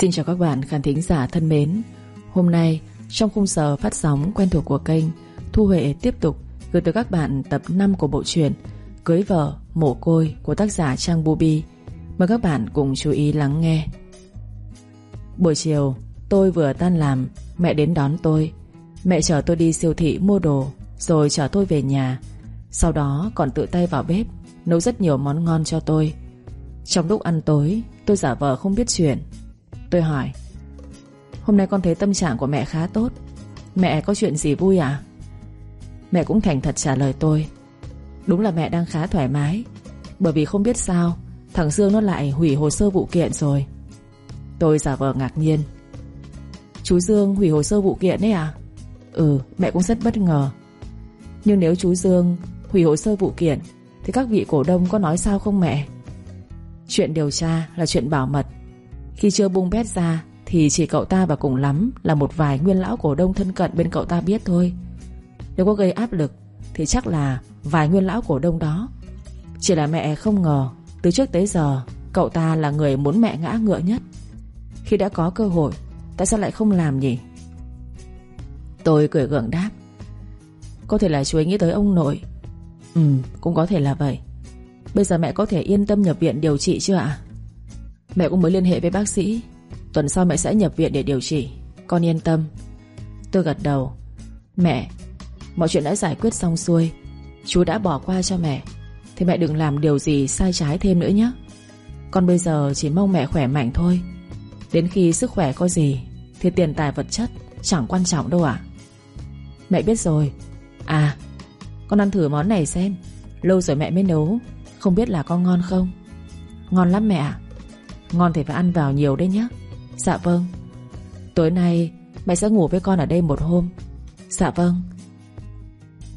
Xin chào các bạn khán thính giả thân mến. Hôm nay, trong khung giờ phát sóng quen thuộc của kênh, Thu Huệ tiếp tục gửi tới các bạn tập 5 của bộ truyện Cưới vợ, mổ côi của tác giả Trang Bubi Mời các bạn cùng chú ý lắng nghe. Buổi chiều, tôi vừa tan làm, Mẹ đến đón tôi. Mẹ chở tôi đi siêu thị mua đồ, Rồi chở tôi về nhà. Sau đó còn tự tay vào bếp, Nấu rất nhiều món ngon cho tôi. Trong lúc ăn tối, Tôi giả vờ không biết chuyện. Tôi hỏi, Hôm nay con thấy tâm trạng của mẹ khá tốt. Mẹ có chuyện gì vui à? Mẹ cũng thành thật trả lời tôi, Đúng là mẹ đang khá thoải mái, Bởi vì không biết sao, Thằng Dương nó lại hủy hồ sơ vụ kiện rồi. Tôi giả vờ ngạc nhiên, Chú Dương hủy hồ sơ vụ kiện đấy à? Ừ mẹ cũng rất bất ngờ. Nhưng nếu chú Dương hủy hồ sơ vụ kiện, Thì các vị cổ đông có nói sao không mẹ? Chuyện điều tra là chuyện bảo mật. Khi chưa bung bét ra, Thì chỉ cậu ta và cùng lắm Là một vài nguyên lão cổ đông thân cận bên cậu ta biết thôi. Nếu có gây áp lực, Thì chắc là vài nguyên lão cổ đông đó. Chỉ là mẹ không ngờ, Từ trước tới giờ, Cậu ta là người muốn mẹ ngã ngựa nhất. Khi đã có cơ hội, Tại sao lại không làm nhỉ? Tôi cười gượng đáp. Có thể là chú ấy nghĩ tới ông nội. Ừ cũng có thể là vậy. Bây giờ mẹ có thể yên tâm nhập viện điều trị chưa ạ? Mẹ cũng mới liên hệ với bác sĩ. Tuần sau mẹ sẽ nhập viện để điều trị. Con yên tâm. Tôi gật đầu. Mẹ, Mọi chuyện đã giải quyết xong xuôi. Chú đã bỏ qua cho mẹ. Thì mẹ đừng làm điều gì sai trái thêm nữa nhé. Con bây giờ chỉ mong mẹ khỏe mạnh thôi. Đến khi sức khỏe có gì, Thì tiền tài vật chất Chẳng quan trọng đâu ạ. Mẹ biết rồi. À Con ăn thử món này xem. Lâu rồi mẹ mới nấu. Không biết là con ngon không? Ngon lắm mẹ ạ. Ngon thì phải ăn vào nhiều đấy nhé Dạ vâng. Tối nay mẹ sẽ ngủ với con ở đây một hôm. Dạ vâng.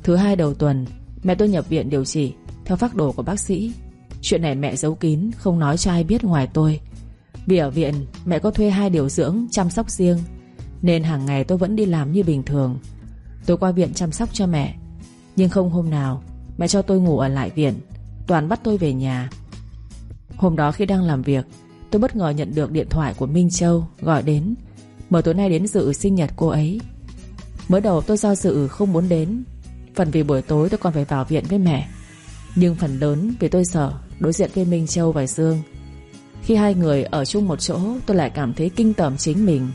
Thứ hai đầu tuần, Mẹ tôi nhập viện điều trị, Theo phác đồ của bác sĩ. Chuyện này mẹ giấu kín, Không nói cho ai biết ngoài tôi. Vì ở viện, mẹ có thuê hai điều dưỡng Chăm sóc riêng, Nên hàng ngày tôi vẫn đi làm như bình thường. Tôi qua viện chăm sóc cho mẹ. Nhưng không hôm nào, Mẹ cho tôi ngủ ở lại viện, Toàn bắt tôi về nhà. Hôm đó khi đang làm việc Tôi bất ngờ nhận được điện thoại của Minh Châu Gọi đến. Mời tối nay đến dự sinh nhật cô ấy. Mới đầu tôi do dự không muốn đến. Phần vì buổi tối tôi còn phải vào viện với mẹ. Nhưng phần lớn vì tôi sợ Đối diện với Minh Châu và Dương. Khi hai người ở chung một chỗ, Tôi lại cảm thấy kinh tởm chính mình.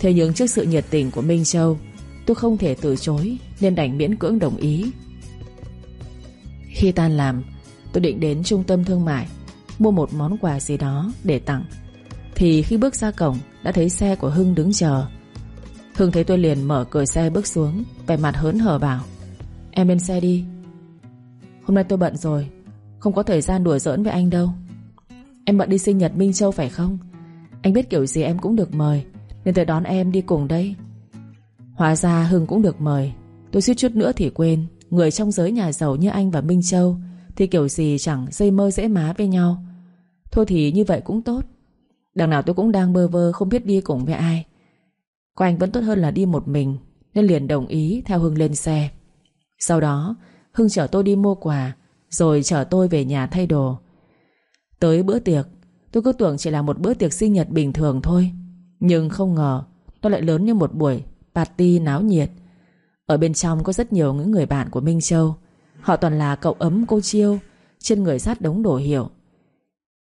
Thế nhưng trước sự nhiệt tình của Minh Châu, Tôi không thể từ chối Nên đành miễn cưỡng đồng ý. Khi tan làm, Tôi định đến trung tâm thương mại. Mua một món quà gì đó để tặng. Thì khi bước ra cổng, Đã thấy xe của Hưng đứng chờ. Hưng thấy tôi liền mở cửa xe bước xuống, Vẻ mặt hớn hở bảo, Em lên xe đi. Hôm nay tôi bận rồi, Không có thời gian đùa giỡn với anh đâu. Em bận đi sinh nhật Minh Châu phải không? Anh biết kiểu gì em cũng được mời, Nên tôi đón em đi cùng đây. Hóa ra Hưng cũng được mời. Tôi suýt chút nữa thì quên, Người trong giới nhà giàu như anh và Minh Châu Thì kiểu gì chẳng dây mơ dễ má với nhau. Thôi thì như vậy cũng tốt. Đằng nào tôi cũng đang bơ vơ, Không biết đi cùng với ai. Có anh vẫn tốt hơn là đi một mình, Nên liền đồng ý theo Hưng lên xe. Sau đó, Hưng chở tôi đi mua quà, Rồi chở tôi về nhà thay đồ. Tới bữa tiệc, Tôi cứ tưởng chỉ là một bữa tiệc sinh nhật bình thường thôi. Nhưng không ngờ, Nó lại lớn như một buổi Party náo nhiệt. Ở bên trong có rất nhiều những người bạn của Minh Châu. Họ toàn là cậu ấm, cô Chiêu, Trên người sát đống đồ hiệu.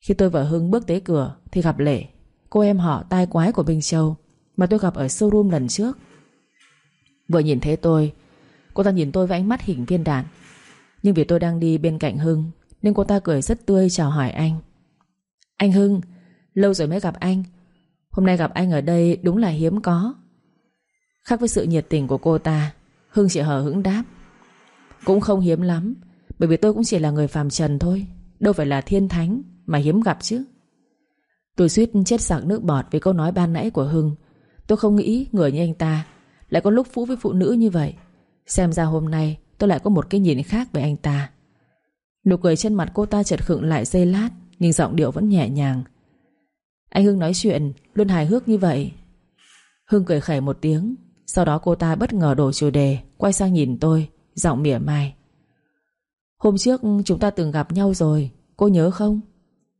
Khi tôi và Hưng bước tới cửa Thì gặp Lệ. Cô em họ tai quái của bình Châu Mà tôi gặp ở showroom lần trước. Vừa nhìn thấy tôi, Cô ta nhìn tôi với ánh mắt hình viên đạn. Nhưng vì tôi đang đi bên cạnh Hưng Nên cô ta cười rất tươi chào hỏi anh. Anh Hưng, Lâu rồi mới gặp anh. Hôm nay gặp anh ở đây đúng là hiếm có. Khác với sự nhiệt tình của cô ta, Hưng chỉ hờ hững đáp. Cũng không hiếm lắm, Bởi vì tôi cũng chỉ là người phàm trần thôi, Đâu phải là thiên thánh. Mà hiếm gặp chứ. Tôi suýt chết sặc nước bọt Vì câu nói ban nãy của Hưng. Tôi không nghĩ người như anh ta Lại có lúc phũ với phụ nữ như vậy. Xem ra hôm nay tôi lại có một cái nhìn khác về anh ta. Nụ cười trên mặt cô ta chợt khựng lại giây lát, Nhưng giọng điệu vẫn nhẹ nhàng. Anh Hưng nói chuyện, Luôn hài hước như vậy. Hưng cười khẩy một tiếng, Sau đó cô ta bất ngờ đổi chủ đề, Quay sang nhìn tôi, Giọng mỉa mai. Hôm trước chúng ta từng gặp nhau rồi, Cô nhớ không?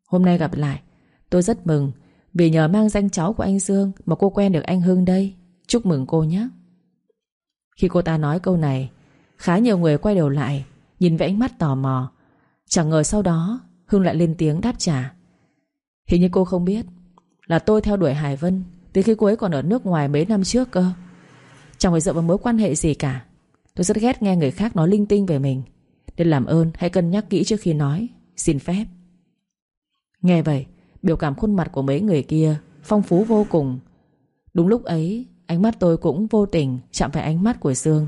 Hôm nay gặp lại. Tôi rất mừng Vì nhờ mang danh cháu của anh Dương Mà cô quen được anh Hưng đây. Chúc mừng cô nhé. Khi cô ta nói câu này, Khá nhiều người quay đầu lại, Nhìn với ánh mắt tò mò. Chẳng ngờ sau đó, Hưng lại lên tiếng đáp trả. Hình như cô không biết Là tôi theo đuổi Hải Vân Từ khi cô ấy còn ở nước ngoài mấy năm trước cơ. Chẳng phải dựa vào mối quan hệ gì cả. Tôi rất ghét nghe người khác nói linh tinh về mình. Nên làm ơn hãy cân nhắc kỹ trước khi nói. Xin phép. Nghe vậy, Biểu cảm khuôn mặt của mấy người kia Phong phú vô cùng. Đúng lúc ấy, Ánh mắt tôi cũng vô tình chạm phải ánh mắt của Dương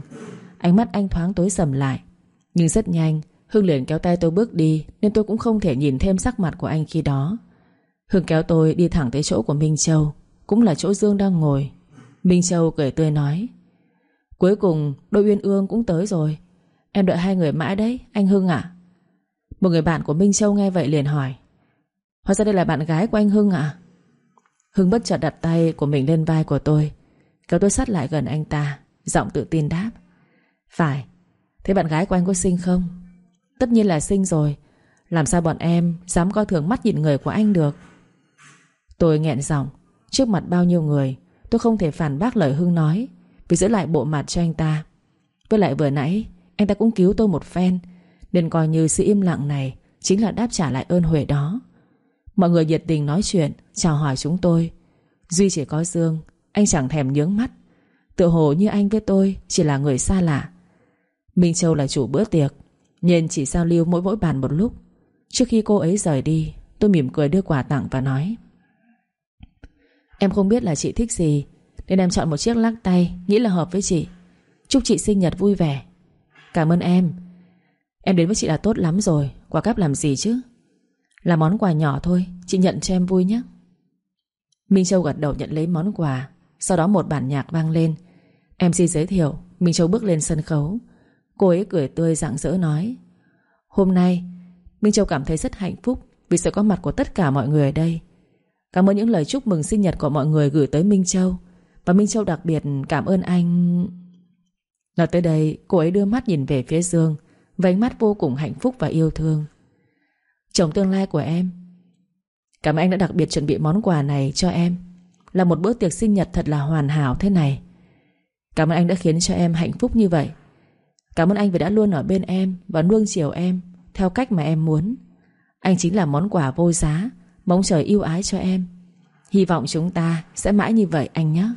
Ánh mắt anh thoáng tối sầm lại, Nhưng rất nhanh, Hưng liền kéo tay tôi bước đi Nên tôi cũng không thể nhìn thêm sắc mặt của anh khi đó. Hưng kéo tôi đi thẳng tới chỗ của Minh Châu, Cũng là chỗ Dương đang ngồi. Minh Châu cười tươi nói, Cuối cùng đôi Uyên Ương cũng tới rồi. Em đợi hai người mãi đấy, Anh Hưng ạ. Một người bạn của Minh Châu nghe vậy liền hỏi Hóa ra đây là bạn gái của anh Hưng ạ. Hưng bất chợt đặt tay của mình lên vai của tôi, Kéo tôi sát lại gần anh ta, Giọng tự tin đáp. Phải, Thế bạn gái của anh có xinh không? Tất nhiên là xinh rồi, Làm sao bọn em dám coi thường mắt nhìn người của anh được? Tôi nghẹn giọng, Trước mặt bao nhiêu người, Tôi không thể phản bác lời Hưng nói, Vì giữ lại bộ mặt cho anh ta. Với lại vừa nãy, Anh ta cũng cứu tôi một phen, Nên coi như sự im lặng này Chính là đáp trả lại ơn huệ đó. Mọi người nhiệt tình nói chuyện, Chào hỏi chúng tôi. Duy chỉ có Dương, Anh chẳng thèm nhướng mắt. Tự hồ như anh với tôi Chỉ là người xa lạ. Minh Châu là chủ bữa tiệc, Nên chỉ giao lưu mỗi mỗi bàn một lúc. Trước khi cô ấy rời đi, Tôi mỉm cười đưa quà tặng và nói, Em không biết là chị thích gì, Nên em chọn một chiếc lắc tay, Nghĩ là hợp với chị. Chúc chị sinh nhật vui vẻ. Cảm ơn em. Em đến với chị là tốt lắm rồi, Quà cáp làm gì chứ? Là món quà nhỏ thôi, Chị nhận cho em vui nhé. Minh Châu gật đầu nhận lấy món quà, Sau đó một bản nhạc vang lên. Em xin giới thiệu, Minh Châu bước lên sân khấu. Cô ấy cười tươi rạng rỡ nói, Hôm nay, Minh Châu cảm thấy rất hạnh phúc Vì sự có mặt của tất cả mọi người ở đây. Cảm ơn những lời chúc mừng sinh nhật của mọi người gửi tới Minh Châu. Và Minh Châu đặc biệt cảm ơn anh. Nói tới đây, Cô ấy đưa mắt nhìn về phía Dương, Với ánh mắt vô cùng hạnh phúc và yêu thương. Chồng tương lai của em. Cảm ơn anh đã đặc biệt chuẩn bị món quà này cho em. Là một bữa tiệc sinh nhật thật là hoàn hảo thế này. Cảm ơn anh đã khiến cho em hạnh phúc như vậy. Cảm ơn anh vì đã luôn ở bên em Và nuông chiều em Theo cách mà em muốn. Anh chính là món quà vô giá, Mong trời yêu ái cho em. Hy vọng chúng ta sẽ mãi như vậy anh nhé.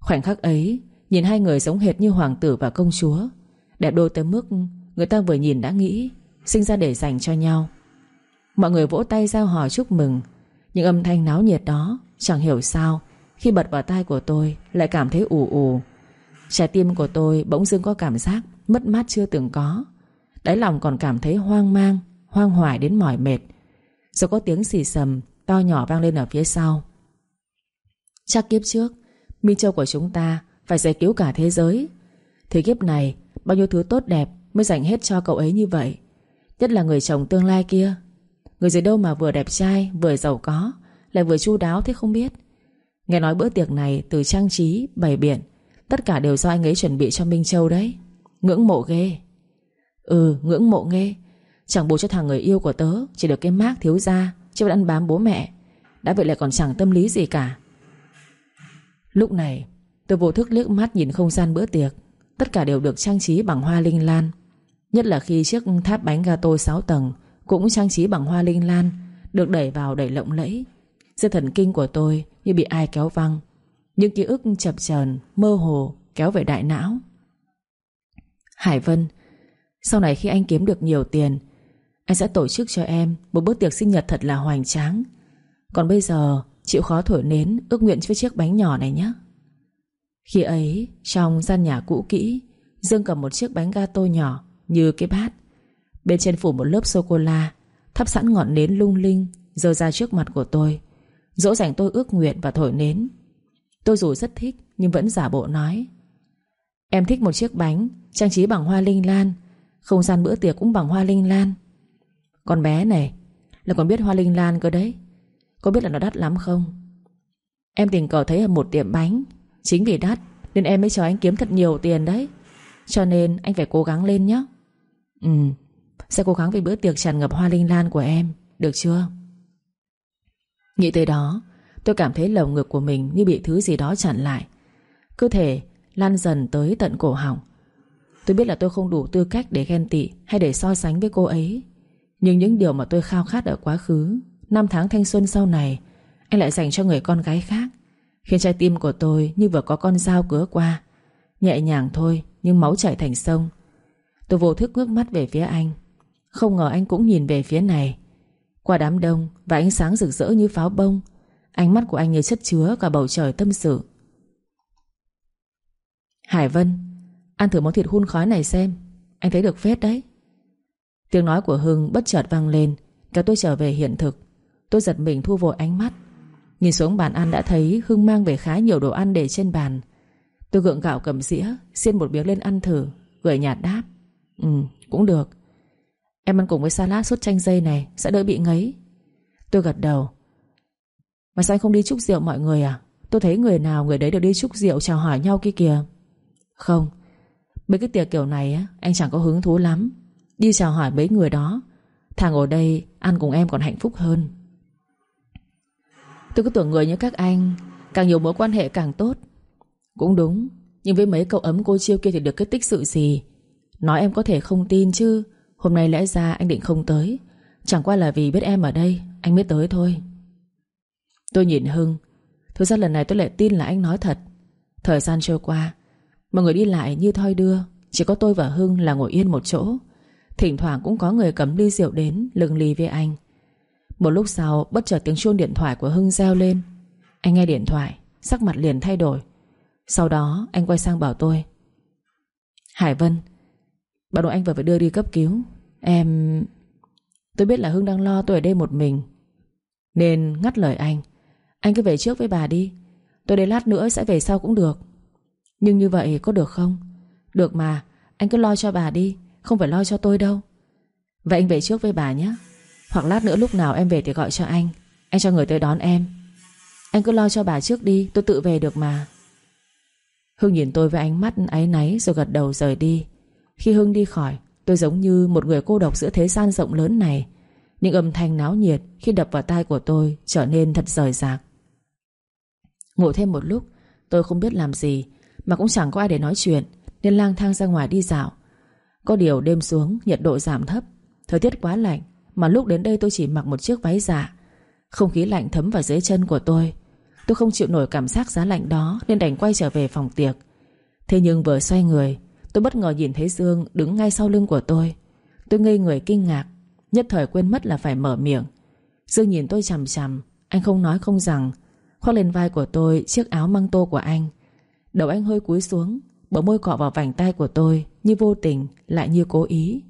Khoảnh khắc ấy, Nhìn hai người giống hệt như hoàng tử và công chúa. Đẹp đôi tới mức Người ta vừa nhìn đã nghĩ Sinh ra để dành cho nhau. Mọi người vỗ tay giao hò chúc mừng. Những âm thanh náo nhiệt đó, Chẳng hiểu sao, Khi bật vào tai của tôi Lại cảm thấy ù ù. Trái tim của tôi bỗng dưng có cảm giác Mất mát chưa từng có. Đáy lòng còn cảm thấy hoang mang, Hoang hoài đến mỏi mệt. Rồi có tiếng xì sầm To nhỏ vang lên ở phía sau. Chắc kiếp trước Minh Châu của chúng ta Phải giải cứu cả thế giới. Thế kiếp này, Bao nhiêu thứ tốt đẹp Mới dành hết cho cậu ấy như vậy? Nhất là người chồng tương lai kia. Người dưới đâu mà vừa đẹp trai Vừa giàu có Lại vừa chu đáo thế không biết. Nghe nói bữa tiệc này từ trang trí, bày biện Tất cả đều do anh ấy chuẩn bị cho Minh Châu đấy. Ngưỡng mộ ghê. Ừ ngưỡng mộ ghê. Chẳng bù cho thằng người yêu của tớ Chỉ được cái mác thiếu gia Chứ vẫn ăn bám bố mẹ. Đã vậy lại còn chẳng tâm lý gì cả. Lúc này tôi vô thức liếc mắt nhìn không gian bữa tiệc. Tất cả đều được trang trí bằng hoa linh lan. Nhất là khi chiếc tháp bánh gato 6 tầng Cũng trang trí bằng hoa linh lan, Được đẩy vào đẩy lộng lẫy. Dây thần kinh của tôi như bị ai kéo văng. Những ký ức chập chờn, Mơ hồ kéo về đại não. Hải Vân, Sau này khi anh kiếm được nhiều tiền, Anh sẽ tổ chức cho em Một bữa tiệc sinh nhật thật là hoành tráng. Còn bây giờ, chịu khó thổi nến Ước nguyện với chiếc bánh nhỏ này nhé. Khi ấy, Trong gian nhà cũ kỹ, Dương cầm một chiếc bánh gato nhỏ như cái bát. Bên trên phủ một lớp sô-cô-la, Thắp sẵn ngọn nến lung linh Rơi ra trước mặt của tôi. Dỗ dành tôi ước nguyện và thổi nến. Tôi dù rất thích, Nhưng vẫn giả bộ nói, Em thích một chiếc bánh, Trang trí bằng hoa linh lan. Không gian bữa tiệc cũng bằng hoa linh lan. Con bé này, Là còn biết hoa linh lan cơ đấy. Có biết là nó đắt lắm không? Em tình cờ thấy ở một tiệm bánh. Chính vì đắt, Nên em mới cho anh kiếm thật nhiều tiền đấy. Cho nên anh phải cố gắng lên nhé Ừ. Sẽ cố gắng vì bữa tiệc tràn ngập hoa linh lan của em, Được chưa? Nghĩ tới đó, Tôi cảm thấy lồng ngực của mình như bị thứ gì đó chặn lại. Cơ thể lan dần tới tận cổ họng. Tôi biết là tôi không đủ tư cách để ghen tị Hay để so sánh với cô ấy. Nhưng những điều mà tôi khao khát ở quá khứ, Năm tháng thanh xuân sau này, Anh lại dành cho người con gái khác, Khiến trái tim của tôi như vừa có con dao cứa qua. Nhẹ nhàng thôi, Nhưng máu chảy thành sông. Tôi vô thức ngước mắt về phía anh. Không ngờ anh cũng nhìn về phía này. Qua đám đông và ánh sáng rực rỡ như pháo bông, Ánh mắt của anh như chất chứa cả bầu trời tâm sự. Hải Vân, Ăn thử món thịt hun khói này xem. Anh thấy được phết đấy. Tiếng nói của Hưng bất chợt vang lên Kéo tôi trở về hiện thực. Tôi giật mình thu vội ánh mắt. Nhìn xuống bàn ăn đã thấy Hưng mang về khá nhiều đồ ăn để trên bàn. Tôi gượng gạo cầm dĩa, Xiên một miếng lên ăn thử, Gửi nhạt đáp. Ừ cũng được. Em ăn cùng với salad sốt chanh dây này, Sẽ đỡ bị ngấy. Tôi gật đầu. Mà sao anh không đi chúc rượu mọi người à? Tôi thấy người nào người đấy đều đi chúc rượu chào hỏi nhau kia kìa. Không, Mấy cái tiệc kiểu này á, Anh chẳng có hứng thú lắm. Đi chào hỏi mấy người đó. Thằng ở đây ăn cùng em còn hạnh phúc hơn. Tôi cứ tưởng người như các anh, Càng nhiều mối quan hệ càng tốt. Cũng đúng, Nhưng với mấy cậu ấm cô chiêu kia thì được cái tích sự gì? Nói em có thể không tin chứ. Hôm nay lẽ ra anh định không tới. Chẳng qua là vì biết em ở đây, Anh mới tới thôi. Tôi nhìn Hưng. Thực ra lần này tôi lại tin là anh nói thật. Thời gian trôi qua, Mọi người đi lại như thoi đưa. Chỉ có tôi và Hưng là ngồi yên một chỗ. Thỉnh thoảng cũng có người cầm ly rượu đến lừng lì với anh. Một lúc sau, bất chợt tiếng chuông điện thoại của Hưng reo lên. Anh nghe điện thoại, Sắc mặt liền thay đổi. Sau đó, anh quay sang bảo tôi. Hải Vân Bà nội anh vừa phải đưa đi cấp cứu. Em... Tôi biết là Hưng đang lo tôi ở đây một mình. Nên ngắt lời anh. Anh cứ về trước với bà đi. Tôi đến lát nữa sẽ về sau cũng được. Nhưng như vậy có được không? Được mà, Anh cứ lo cho bà đi. Không phải lo cho tôi đâu. Vậy anh về trước với bà nhé. Hoặc lát nữa lúc nào em về thì gọi cho anh. Anh cho người tới đón em. Anh cứ lo cho bà trước đi, Tôi tự về được mà. Hưng nhìn tôi với ánh mắt áy náy Rồi gật đầu rời đi. Khi Hưng đi khỏi, Tôi giống như một người cô độc giữa thế gian rộng lớn này. Những âm thanh náo nhiệt Khi đập vào tai của tôi Trở nên thật rời rạc. Ngủ thêm một lúc, Tôi không biết làm gì, Mà cũng chẳng có ai để nói chuyện, Nên lang thang ra ngoài đi dạo. Có điều đêm xuống, nhiệt độ giảm thấp. Thời tiết quá lạnh, Mà lúc đến đây tôi chỉ mặc một chiếc váy dạ. Không khí lạnh thấm vào dưới chân của tôi. Tôi không chịu nổi cảm giác giá lạnh đó, Nên đành quay trở về phòng tiệc. Thế nhưng vừa xoay người Tôi bất ngờ nhìn thấy Dương đứng ngay sau lưng của tôi. Tôi ngây người kinh ngạc, Nhất thời quên mất là phải mở miệng. Dương nhìn tôi chằm chằm, Anh không nói không rằng. Khoác lên vai của tôi chiếc áo măng tô của anh. Đầu anh hơi cúi xuống, Bờ môi cọ vào vành tay của tôi Như vô tình, lại như cố ý.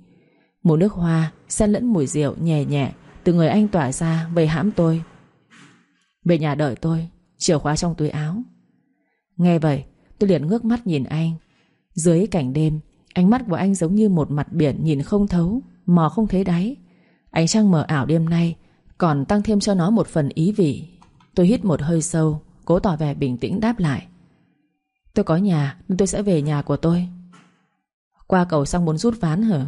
Mùi nước hoa xen lẫn mùi rượu nhẹ nhẹ Từ người anh tỏa ra vây hãm tôi. Về nhà đợi tôi, Chìa khóa trong túi áo. Nghe vậy, tôi liền ngước mắt nhìn anh. Dưới cảnh đêm, Ánh mắt của anh giống như một mặt biển nhìn không thấu, Mò không thấy đáy. Ánh trăng mờ ảo đêm nay Còn tăng thêm cho nó một phần ý vị. Tôi hít một hơi sâu, Cố tỏ vẻ bình tĩnh đáp lại. Tôi có nhà, nên tôi sẽ về nhà của tôi. Qua cầu xong muốn rút ván hả?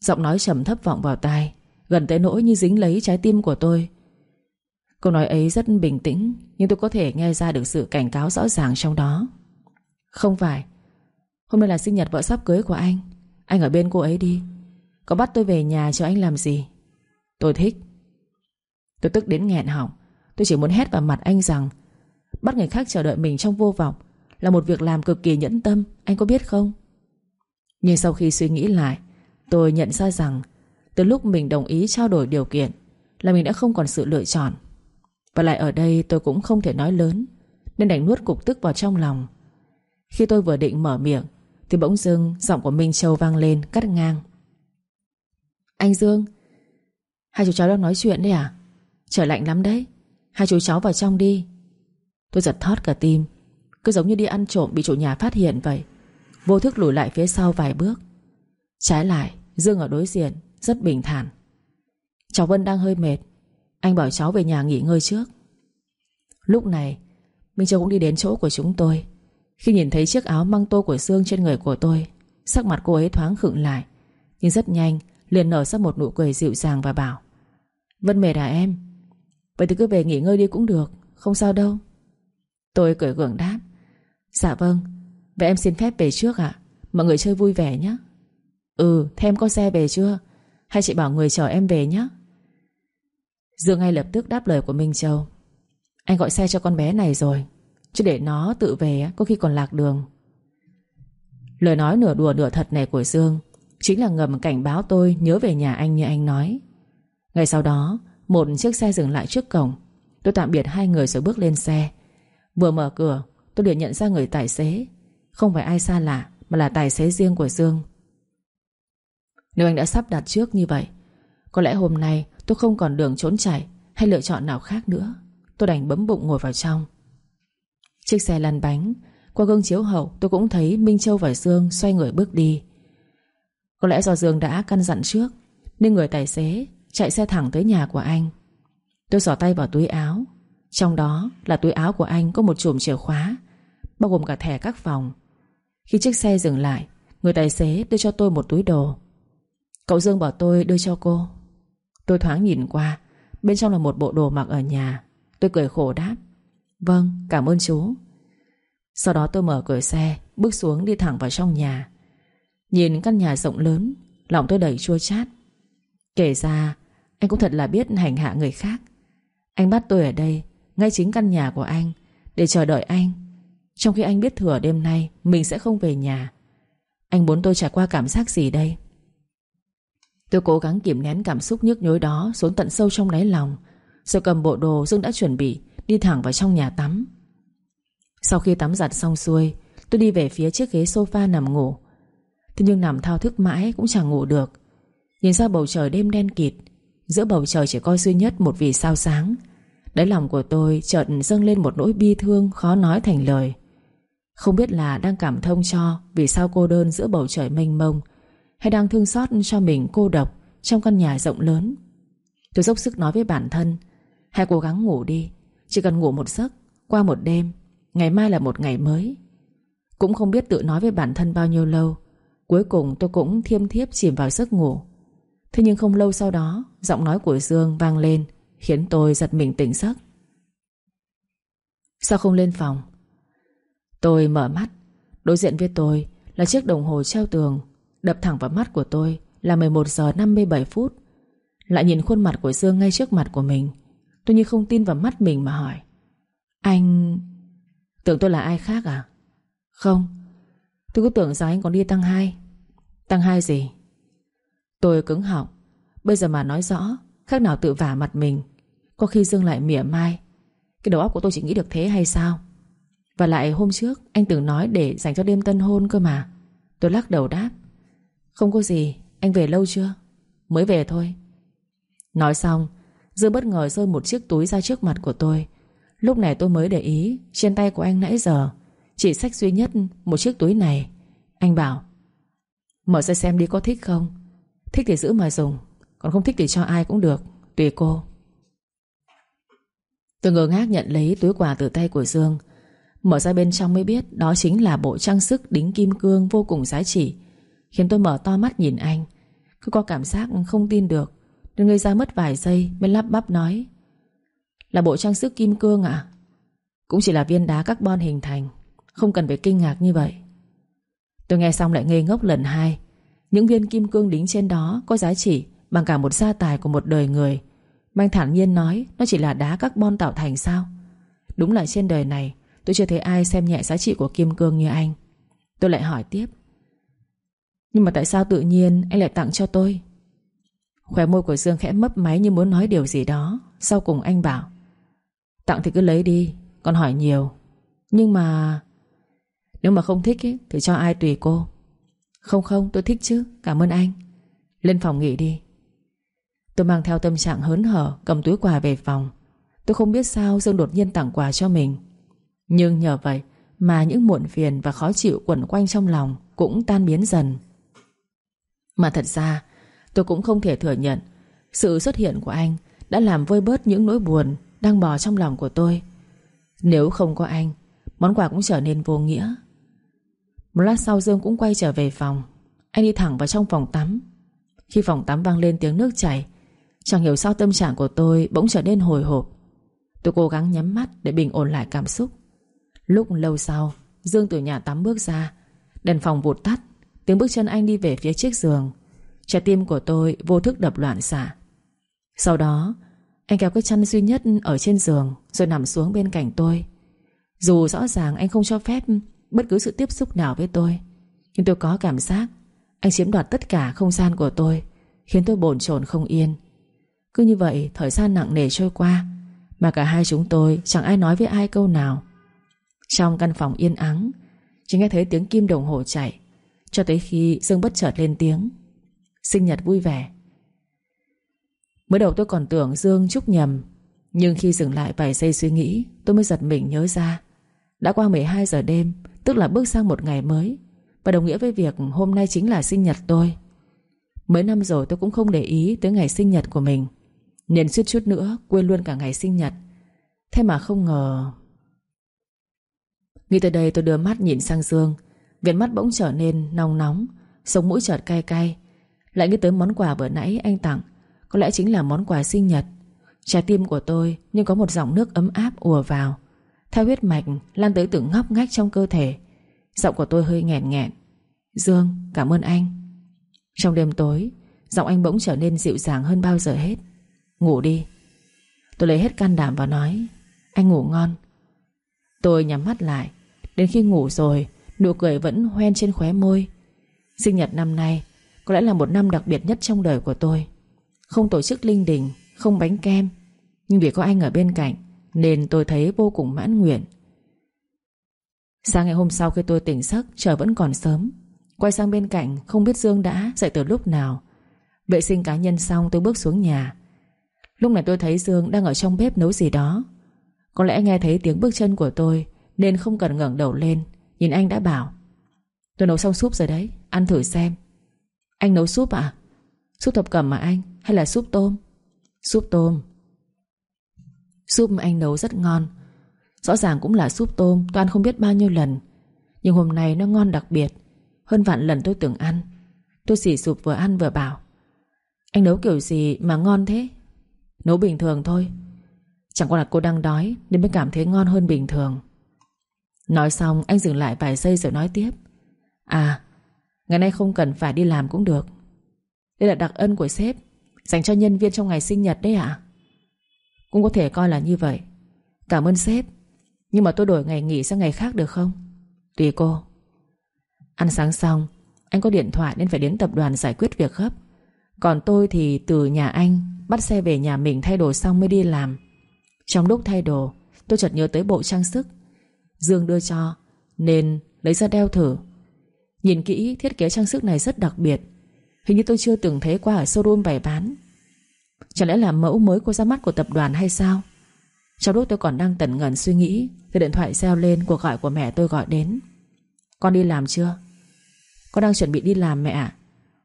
Giọng nói trầm thấp vọng vào tai, Gần tới nỗi như dính lấy trái tim của tôi. Câu nói ấy rất bình tĩnh, Nhưng tôi có thể nghe ra được sự cảnh cáo rõ ràng trong đó. Không phải Hôm nay là sinh nhật vợ sắp cưới của anh. Anh ở bên cô ấy đi. Có bắt tôi về nhà cho anh làm gì? Tôi thích. Tôi tức đến nghẹn họng. Tôi chỉ muốn hét vào mặt anh rằng, Bắt người khác chờ đợi mình trong vô vọng Là một việc làm cực kỳ nhẫn tâm, Anh có biết không? Nhưng sau khi suy nghĩ lại, Tôi nhận ra rằng, Từ lúc mình đồng ý trao đổi điều kiện Là mình đã không còn sự lựa chọn. Và lại ở đây tôi cũng không thể nói lớn, Nên đành nuốt cục tức vào trong lòng. Khi tôi vừa định mở miệng thì bỗng dưng giọng của Minh Châu vang lên, cắt ngang. Anh Dương, Hai chú cháu đang nói chuyện đấy à? Trời lạnh lắm đấy. Hai chú cháu vào trong đi. Tôi giật thót cả tim. Cứ giống như đi ăn trộm bị chủ nhà phát hiện vậy. Vô thức lùi lại phía sau vài bước. Trái lại, Dương ở đối diện, Rất bình thản. Cháu Vân đang hơi mệt. Anh bảo cháu về nhà nghỉ ngơi trước. Lúc này, Minh Châu cũng đi đến chỗ của chúng tôi. Khi nhìn thấy chiếc áo măng tô của Sương trên người của tôi, Sắc mặt cô ấy thoáng khựng lại, Nhưng rất nhanh liền nở ra một nụ cười dịu dàng và bảo, Vân mệt à em? Vậy thì cứ về nghỉ ngơi đi cũng được, Không sao đâu. Tôi cười gượng đáp Dạ vâng Vậy em xin phép về trước ạ, Mọi người chơi vui vẻ nhé. Ừ thế em có xe về chưa? Hay chị bảo người chờ em về nhé? Dương ngay lập tức đáp lời của Minh Châu, Anh gọi xe cho con bé này rồi. Chứ để nó tự về Có khi còn lạc đường. Lời nói nửa đùa nửa thật này của Dương Chính là ngầm cảnh báo tôi nhớ về nhà anh như anh nói. Ngày sau đó, Một chiếc xe dừng lại trước cổng. Tôi tạm biệt hai người rồi bước lên xe. Vừa mở cửa, tôi liền nhận ra người tài xế. Không phải ai xa lạ, Mà là tài xế riêng của Dương. Nếu anh đã sắp đặt trước như vậy, Có lẽ hôm nay tôi không còn đường trốn chạy Hay lựa chọn nào khác nữa. Tôi đành bấm bụng ngồi vào trong. Chiếc xe lăn bánh. Qua gương chiếu hậu, tôi cũng thấy Minh Châu và Dương xoay người bước đi. Có lẽ do Dương đã căn dặn trước, Nên người tài xế chạy xe thẳng tới nhà của anh. Tôi xỏ tay vào túi áo. Trong đó là túi áo của anh có một chùm chìa khóa, Bao gồm cả thẻ các phòng. Khi chiếc xe dừng lại, Người tài xế đưa cho tôi một túi đồ. Cậu Dương bảo tôi đưa cho cô. Tôi thoáng nhìn qua, Bên trong là một bộ đồ mặc ở nhà. Tôi cười khổ đáp. Vâng cảm ơn chú. Sau đó tôi mở cửa xe, Bước xuống đi thẳng vào trong nhà. Nhìn căn nhà rộng lớn, Lòng tôi đầy chua chát. Kể ra, anh cũng thật là biết hành hạ người khác. Anh bắt tôi ở đây, Ngay chính căn nhà của anh, Để chờ đợi anh. Trong khi anh biết thừa đêm nay Mình sẽ không về nhà, Anh muốn tôi trải qua cảm giác gì đây? Tôi cố gắng kìm nén cảm xúc nhức nhối đó Xuống tận sâu trong đáy lòng. Rồi cầm bộ đồ Dương đã chuẩn bị Đi thẳng vào trong nhà tắm. Sau khi tắm giặt xong xuôi, Tôi đi về phía chiếc ghế sofa nằm ngủ. Thế nhưng nằm thao thức mãi cũng chẳng ngủ được. Nhìn ra bầu trời đêm đen kịt, Giữa bầu trời chỉ coi duy nhất một vì sao sáng. Đáy lòng của tôi chợt dâng lên một nỗi bi thương khó nói thành lời. Không biết là đang cảm thông cho Vì sao cô đơn giữa bầu trời mênh mông, Hay đang thương xót cho mình cô độc Trong căn nhà rộng lớn. Tôi dốc sức nói với bản thân, Hãy cố gắng ngủ đi chỉ cần ngủ một giấc, Qua một đêm, Ngày mai là một ngày mới. Cũng không biết tự nói với bản thân bao nhiêu lâu, Cuối cùng tôi cũng thiêm thiếp chìm vào giấc ngủ. Thế nhưng không lâu sau đó, Giọng nói của Dương vang lên, Khiến tôi giật mình tỉnh giấc. Sao không lên phòng? Tôi mở mắt, Đối diện với tôi là chiếc đồng hồ treo tường, Đập thẳng vào mắt của tôi Là 11 giờ 57 phút. Lại nhìn khuôn mặt của Dương ngay trước mặt của mình Tôi như không tin vào mắt mình mà hỏi. Anh... Tưởng tôi là ai khác à? Không, Tôi cứ tưởng rằng anh còn đi tăng 2 Tăng 2 gì? Tôi cứng họng. Bây giờ mà nói rõ, Khác nào tự vả mặt mình. Có khi Dương lại mỉa mai. Cái đầu óc của tôi chỉ nghĩ được thế hay sao? Và lại hôm trước, anh từng nói để dành cho đêm tân hôn cơ mà. Tôi lắc đầu đáp. Không có gì, Anh về lâu chưa? Mới về thôi. Nói xong Dương bất ngờ rơi một chiếc túi ra trước mặt của tôi. Lúc này tôi mới để ý, Trên tay của anh nãy giờ, Chỉ sách duy nhất một chiếc túi này. Anh bảo, Mở ra xem đi có thích không? Thích thì giữ mà dùng, Còn không thích thì cho ai cũng được, Tùy cô. Tôi ngơ ngác nhận lấy túi quà từ tay của Dương. Mở ra bên trong mới biết Đó chính là bộ trang sức đính kim cương Vô cùng giá trị, Khiến tôi mở to mắt nhìn anh. Cứ có cảm giác không tin được. Nên ngây ra mất vài giây mới lắp bắp nói. Là bộ trang sức kim cương à Cũng chỉ là viên đá carbon hình thành. Không cần phải kinh ngạc như vậy. Tôi nghe xong lại ngây ngốc lần hai. Những viên kim cương đính trên đó Có giá trị bằng cả một gia tài của một đời người. Mang thản nhiên nói Nó chỉ là đá carbon tạo thành sao? Đúng là trên đời này, Tôi chưa thấy ai xem nhẹ giá trị của kim cương như anh. Tôi lại hỏi tiếp. Nhưng mà tại sao tự nhiên anh lại tặng cho tôi? Khóe môi của Dương khẽ mấp máy như muốn nói điều gì đó. Sau cùng anh bảo Tặng thì cứ lấy đi Còn hỏi nhiều. Nhưng mà Nếu mà không thích ý, thì cho ai tùy cô. Không không tôi thích chứ Cảm ơn anh. Lên phòng nghỉ đi. Tôi mang theo tâm trạng hớn hở Cầm túi quà về phòng. Tôi không biết sao Dương đột nhiên tặng quà cho mình. Nhưng nhờ vậy Mà những muộn phiền và khó chịu quẩn quanh trong lòng Cũng tan biến dần. Mà thật ra Tôi cũng không thể thừa nhận. Sự xuất hiện của anh Đã làm vơi bớt những nỗi buồn Đang bò trong lòng của tôi. Nếu không có anh, Món quà cũng trở nên vô nghĩa. Một lát sau Dương cũng quay trở về phòng. Anh đi thẳng vào trong phòng tắm. Khi phòng tắm vang lên tiếng nước chảy, Chẳng hiểu sao tâm trạng của tôi bỗng trở nên hồi hộp. Tôi cố gắng nhắm mắt để bình ổn lại cảm xúc. Lúc lâu sau, Dương từ nhà tắm bước ra, Đèn phòng vụt tắt, Tiếng bước chân anh đi về phía chiếc giường. Trái tim của tôi vô thức đập loạn xạ. Sau đó, Anh kéo cái chăn duy nhất ở trên giường Rồi nằm xuống bên cạnh tôi. Dù rõ ràng anh không cho phép Bất cứ sự tiếp xúc nào với tôi, Nhưng tôi có cảm giác Anh chiếm đoạt tất cả không gian của tôi, Khiến tôi bồn chồn không yên. Cứ như vậy, thời gian nặng nề trôi qua, Mà cả hai chúng tôi chẳng ai nói với ai câu nào. Trong căn phòng yên ắng, Chỉ nghe thấy tiếng kim đồng hồ chạy, Cho tới khi Dương bất chợt lên tiếng. Sinh nhật vui vẻ. Mới đầu tôi còn tưởng Dương chúc nhầm, Nhưng khi dừng lại vài giây suy nghĩ, Tôi mới giật mình nhớ ra. Đã qua 12 giờ đêm, Tức là bước sang một ngày mới, Và đồng nghĩa với việc hôm nay chính là sinh nhật tôi. Mấy năm rồi tôi cũng không để ý Tới ngày sinh nhật của mình, Nên suýt chút nữa quên luôn cả ngày sinh nhật. Thế mà không ngờ, Nghĩ tới đây tôi đưa mắt nhìn sang Dương Viền mắt bỗng trở nên nóng nóng, Sống mũi chợt cay cay lại nghĩ tới món quà vừa nãy, anh tặng. Có lẽ chính là món quà sinh nhật. Trái tim của tôi nhưng có một dòng nước ấm áp ùa vào. Theo huyết mạch lan tới từng ngóc ngách trong cơ thể. Giọng của tôi hơi nghẹn nghẹn. Dương, cảm ơn anh. Trong đêm tối, Giọng anh bỗng trở nên dịu dàng hơn bao giờ hết. Ngủ đi. Tôi lấy hết can đảm và nói, Anh ngủ ngon. Tôi nhắm mắt lại. Đến khi ngủ rồi, Nụ cười vẫn hoen trên khóe môi. Sinh nhật năm nay có lẽ là một năm đặc biệt nhất trong đời của tôi. Không tổ chức linh đình, Không bánh kem. Nhưng vì có anh ở bên cạnh, Nên tôi thấy vô cùng mãn nguyện. Sáng ngày hôm sau khi tôi tỉnh giấc, Trời vẫn còn sớm. Quay sang bên cạnh, không biết Dương đã dậy từ lúc nào. Vệ sinh cá nhân xong, tôi bước xuống nhà. Lúc này tôi thấy Dương đang ở trong bếp nấu gì đó. Có lẽ nghe thấy tiếng bước chân của tôi, Nên không cần ngẩng đầu lên. Nhìn anh đã bảo, Tôi nấu xong súp rồi đấy, Ăn thử xem. Anh nấu súp à Súp thập cẩm mà anh, Hay là súp tôm? Súp tôm. Súp anh nấu rất ngon. Rõ ràng cũng là súp tôm Tôi ăn không biết bao nhiêu lần. Nhưng hôm nay nó ngon đặc biệt. Hơn vạn lần tôi từng ăn. Tôi xỉ sụp vừa ăn vừa bảo. Anh nấu kiểu gì mà ngon thế? Nấu bình thường thôi. Chẳng qua là cô đang đói Nên mới cảm thấy ngon hơn bình thường. Nói xong, anh dừng lại vài giây rồi nói tiếp. À Ngày nay không cần phải đi làm cũng được. Đây là đặc ân của sếp, Dành cho nhân viên trong ngày sinh nhật đấy ạ. Cũng có thể coi là như vậy. Cảm ơn sếp, Nhưng mà tôi đổi ngày nghỉ sang ngày khác được không? Tùy cô. Ăn sáng xong, Anh có điện thoại nên phải đến tập đoàn giải quyết việc gấp. Còn tôi thì từ nhà anh, Bắt xe về nhà mình thay đồ xong mới đi làm. Trong lúc thay đồ, Tôi chợt nhớ tới bộ trang sức. Dương đưa cho, Nên lấy ra đeo thử. Nhìn kỹ, thiết kế trang sức này rất đặc biệt. Hình như tôi chưa từng thấy qua ở showroom bày bán. Chẳng lẽ là mẫu mới của ra mắt của tập đoàn hay sao? Trong lúc tôi còn đang tẩn ngần suy nghĩ, Thì điện thoại reo lên, cuộc gọi của mẹ tôi gọi đến. Con đi làm chưa? Con đang chuẩn bị đi làm, mẹ ạ.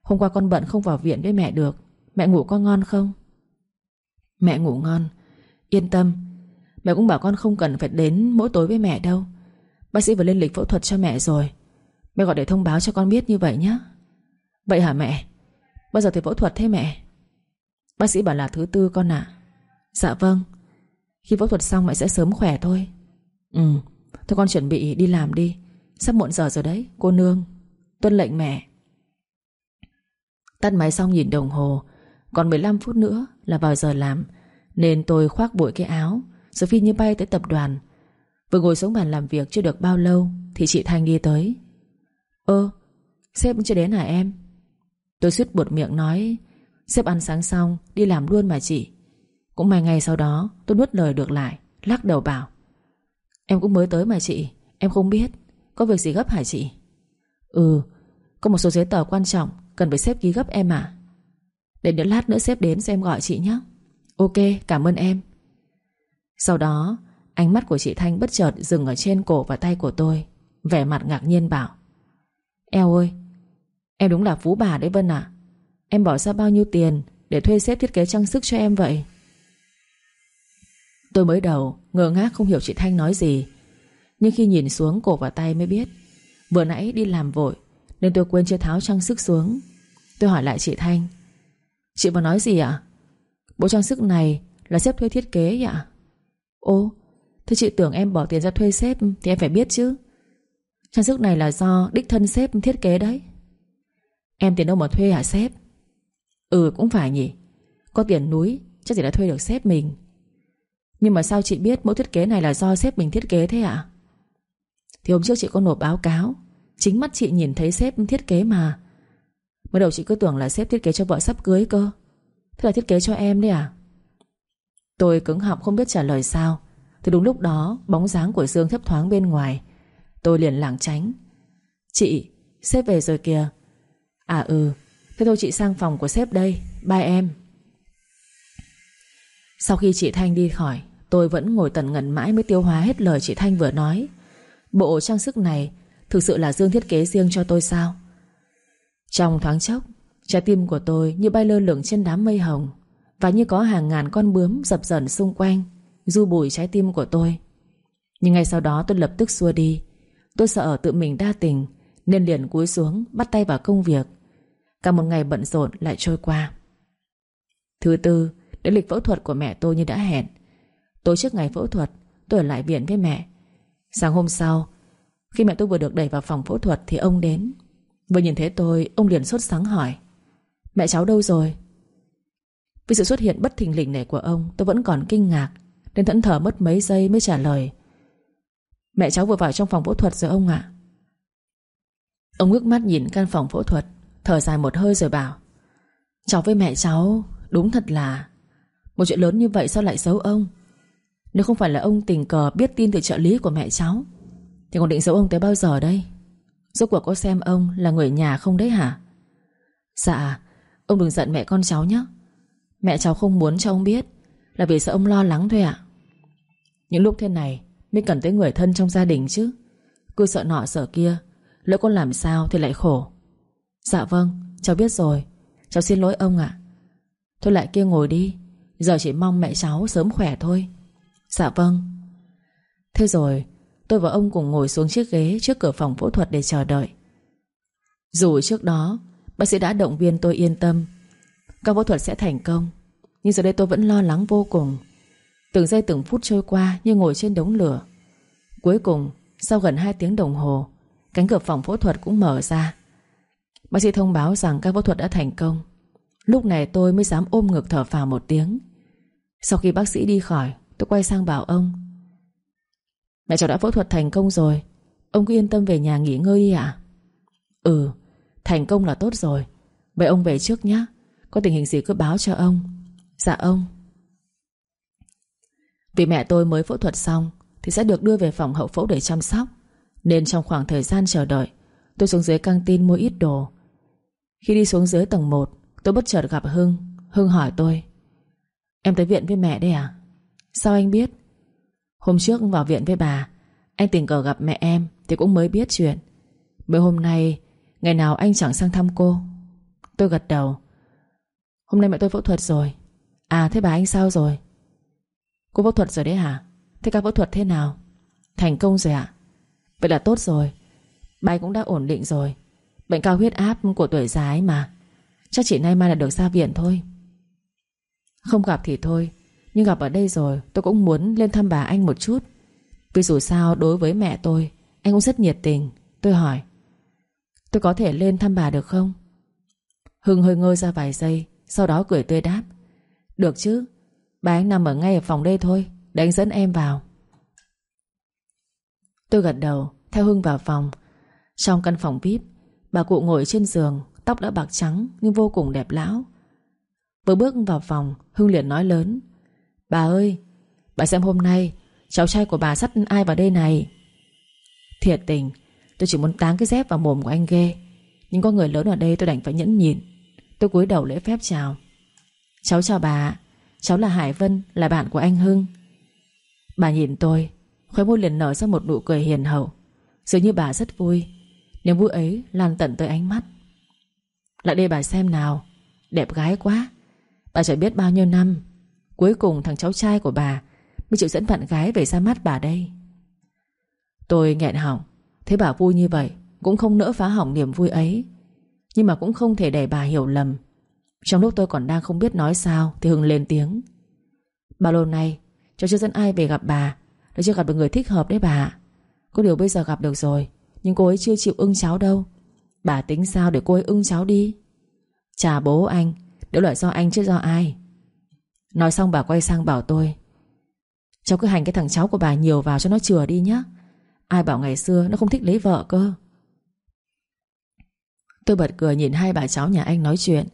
Hôm qua con bận không vào viện với mẹ được. Mẹ ngủ có ngon không? Mẹ ngủ ngon. Yên tâm. Mẹ cũng bảo con không cần phải đến mỗi tối với mẹ đâu. Bác sĩ vừa lên lịch phẫu thuật cho mẹ rồi. Mẹ gọi để thông báo cho con biết như vậy nhé Vậy hả mẹ? Bao giờ thì phẫu thuật thế mẹ? Bác sĩ bảo là thứ tư con ạ. Dạ vâng. Khi phẫu thuật xong mẹ sẽ sớm khỏe thôi. Ừ Thôi con chuẩn bị đi làm đi. Sắp muộn giờ rồi đấy, cô nương. Tuân lệnh mẹ. Tắt máy xong nhìn đồng hồ. Còn 15 phút nữa là vào giờ làm. Nên tôi khoác bụi cái áo, Rồi phi như bay tới tập đoàn. Vừa ngồi xuống bàn làm việc chưa được bao lâu Thì chị Thanh đi tới. Ơ, Sếp chưa đến hả em? Tôi suýt buột miệng nói, Sếp ăn sáng xong, đi làm luôn mà chị. Cũng may ngày sau đó, tôi nuốt lời được lại, Lắc đầu bảo. Em cũng mới tới mà chị, Em không biết, Có việc gì gấp hả chị? Ừ Có một số giấy tờ quan trọng Cần phải sếp ký gấp em à Để đến lát nữa sếp đến xem gọi chị nhé Ok, cảm ơn em. Sau đó, Ánh mắt của chị Thanh bất chợt dừng ở trên cổ và tay của tôi, Vẻ mặt ngạc nhiên bảo. Eo ơi, Em đúng là phú bà đấy Vân ạ. Em bỏ ra bao nhiêu tiền Để thuê xếp thiết kế trang sức cho em vậy? Tôi mới đầu Ngờ ngác không hiểu chị Thanh nói gì, Nhưng khi nhìn xuống cổ và tay mới biết, Vừa nãy đi làm vội Nên tôi quên chưa tháo trang sức xuống. Tôi hỏi lại chị Thanh, Chị vừa nói gì ạ? Bộ trang sức này là xếp thuê thiết kế ạ. Ô Thế chị tưởng em bỏ tiền ra thuê sếp Thì em phải biết chứ. Trang sức này là do đích thân sếp thiết kế đấy. Em tiền đâu mà thuê hả sếp? Ừ cũng phải nhỉ. Có tiền núi, chắc gì đã thuê được sếp mình. Nhưng mà sao chị biết Mẫu thiết kế này là do sếp mình thiết kế thế ạ? Thì hôm trước chị có nộp báo cáo. Chính mắt chị nhìn thấy sếp thiết kế mà. Mới đầu chị cứ tưởng là sếp thiết kế cho vợ sắp cưới cơ. Thế là thiết kế cho em đấy à Tôi cứng họng không biết trả lời sao. Thì đúng lúc đó, Bóng dáng của Dương thấp thoáng bên ngoài. Tôi liền lảng tránh. Chị, sếp về rồi kìa. À ừ, thế thôi chị sang phòng của sếp đây. Bye em. Sau khi chị Thanh đi khỏi Tôi vẫn ngồi tần ngẩn mãi mới tiêu hóa hết lời chị Thanh vừa nói. Bộ trang sức này Thực sự là Dương thiết kế riêng cho tôi sao? Trong thoáng chốc Trái tim của tôi như bay lơ lửng trên đám mây hồng Và như có hàng ngàn con bướm dập dần xung quanh Du bùi trái tim của tôi. Nhưng ngay sau đó tôi lập tức xua đi. Tôi sợ tự mình đa tình, Nên liền cúi xuống, bắt tay vào công việc. Cả một ngày bận rộn lại trôi qua. Thứ tư, Đến lịch phẫu thuật của mẹ tôi như đã hẹn. Tối trước ngày phẫu thuật, Tôi ở lại viện với mẹ. Sáng hôm sau, Khi mẹ tôi vừa được đẩy vào phòng phẫu thuật Thì ông đến. Vừa nhìn thấy tôi, Ông liền sốt sáng hỏi, Mẹ cháu đâu rồi? Vì sự xuất hiện bất thình lình này của ông, Tôi vẫn còn kinh ngạc, Nên thẫn thờ mất mấy giây mới trả lời. Mẹ cháu vừa vào trong phòng phẫu thuật rồi ông ạ. Ông ngước mắt nhìn căn phòng phẫu thuật, Thở dài một hơi rồi bảo, Cháu với mẹ cháu, Đúng thật là Một chuyện lớn như vậy sao lại giấu ông? Nếu không phải là ông tình cờ biết tin từ trợ lý của mẹ cháu, Thì còn định giấu ông tới bao giờ đây? Rốt cuộc có xem ông là người nhà không đấy hả? Dạ Ông đừng giận mẹ con cháu nhé. Mẹ cháu không muốn cho ông biết Là vì sợ ông lo lắng thôi ạ. Những lúc thế này Mới cần tới người thân trong gia đình chứ. Cứ sợ nọ sợ kia, Lỡ con làm sao thì lại khổ. Dạ vâng cháu biết rồi. Cháu xin lỗi ông ạ. Thôi lại kia ngồi đi, Giờ chỉ mong mẹ cháu sớm khỏe thôi. Dạ vâng. Thế rồi, tôi và ông cùng ngồi xuống chiếc ghế Trước cửa phòng phẫu thuật để chờ đợi. Dù trước đó, Bác sĩ đã động viên tôi yên tâm. Các phẫu thuật sẽ thành công, Nhưng giờ đây tôi vẫn lo lắng vô cùng. Từng giây từng phút trôi qua như ngồi trên đống lửa. Cuối cùng, Sau gần 2 tiếng đồng hồ, Cánh cửa phòng phẫu thuật cũng mở ra. Bác sĩ thông báo rằng các phẫu thuật đã thành công. Lúc này tôi mới dám ôm ngực thở phào một tiếng. Sau khi bác sĩ đi khỏi, Tôi quay sang bảo ông, Mẹ cháu đã phẫu thuật thành công rồi. Ông cứ yên tâm về nhà nghỉ ngơi đi ạ. Ừ Thành công là tốt rồi. Vậy ông về trước nhé Có tình hình gì cứ báo cho ông. Dạ ông. Vì mẹ tôi mới phẫu thuật xong Thì sẽ được đưa về phòng hậu phẫu để chăm sóc. Nên trong khoảng thời gian chờ đợi, Tôi xuống dưới căng tin mua ít đồ. Khi đi xuống dưới tầng 1 Tôi bất chợt gặp Hưng. Hưng hỏi tôi, Em tới viện với mẹ đây à? Sao anh biết? Hôm trước vào viện với bà, Anh tình cờ gặp mẹ em Thì cũng mới biết chuyện. Mới hôm nay, Ngày nào anh chẳng sang thăm cô. Tôi gật đầu, Hôm nay mẹ tôi phẫu thuật rồi. À thế bà anh sao rồi? Cô phẫu thuật rồi đấy hả? Thế các phẫu thuật thế nào? Thành công rồi ạ. Vậy là tốt rồi. Bay cũng đã ổn định rồi. Bệnh cao huyết áp của tuổi già mà. Chắc chỉ nay mai là được ra viện thôi. Không gặp thì thôi. Nhưng gặp ở đây rồi, Tôi cũng muốn lên thăm bà anh một chút. Vì dù sao, đối với mẹ tôi, Anh cũng rất nhiệt tình. Tôi hỏi, Tôi có thể lên thăm bà được không? Hưng hơi ngơ ra vài giây, Sau đó cười tươi đáp, Được chứ. Bà anh nằm ở ngay ở phòng đây thôi, Để anh dẫn em vào. Tôi gật đầu, Theo Hưng vào phòng. Trong căn phòng VIP, Bà cụ ngồi trên giường, Tóc đã bạc trắng nhưng vô cùng đẹp lão. Vừa bước vào phòng, Hưng liền nói lớn, Bà ơi, Bà xem hôm nay, Cháu trai của bà sắt ai vào đây này? Thiệt tình, Tôi chỉ muốn táng cái dép vào mồm của anh ghê, Nhưng có người lớn ở đây tôi đành phải nhẫn nhịn. Tôi cúi đầu lễ phép chào, Cháu chào bà Cháu là Hải Vân, Là bạn của anh Hưng. Bà nhìn tôi Khói môi liền nở ra một nụ cười hiền hậu. Dường như bà rất vui. Niềm vui ấy lan tận tới ánh mắt. Lại đây bà xem nào, Đẹp gái quá. Bà chẳng biết bao nhiêu năm, Cuối cùng thằng cháu trai của bà Mới chịu dẫn bạn gái về ra mắt bà đây. Tôi nghẹn họng, Thấy bà vui như vậy, Cũng không nỡ phá hỏng niềm vui ấy. Nhưng mà cũng không thể để bà hiểu lầm. Trong lúc tôi còn đang không biết nói sao, Thì Hưng lên tiếng. Bao lâu nay Cháu chưa dẫn ai về gặp bà đã chưa gặp được người thích hợp đấy bà Có điều bây giờ gặp được rồi, Nhưng cô ấy chưa chịu ưng cháu đâu. Bà tính sao để cô ấy ưng cháu đi? Chà bố anh Đều là do anh chứ do ai. Nói xong bà quay sang bảo tôi, Cháu cứ hành cái thằng cháu của bà nhiều vào cho nó chừa đi nhé Ai bảo ngày xưa nó không thích lấy vợ cơ. Tôi bật cười nhìn hai bà cháu nhà anh nói chuyện.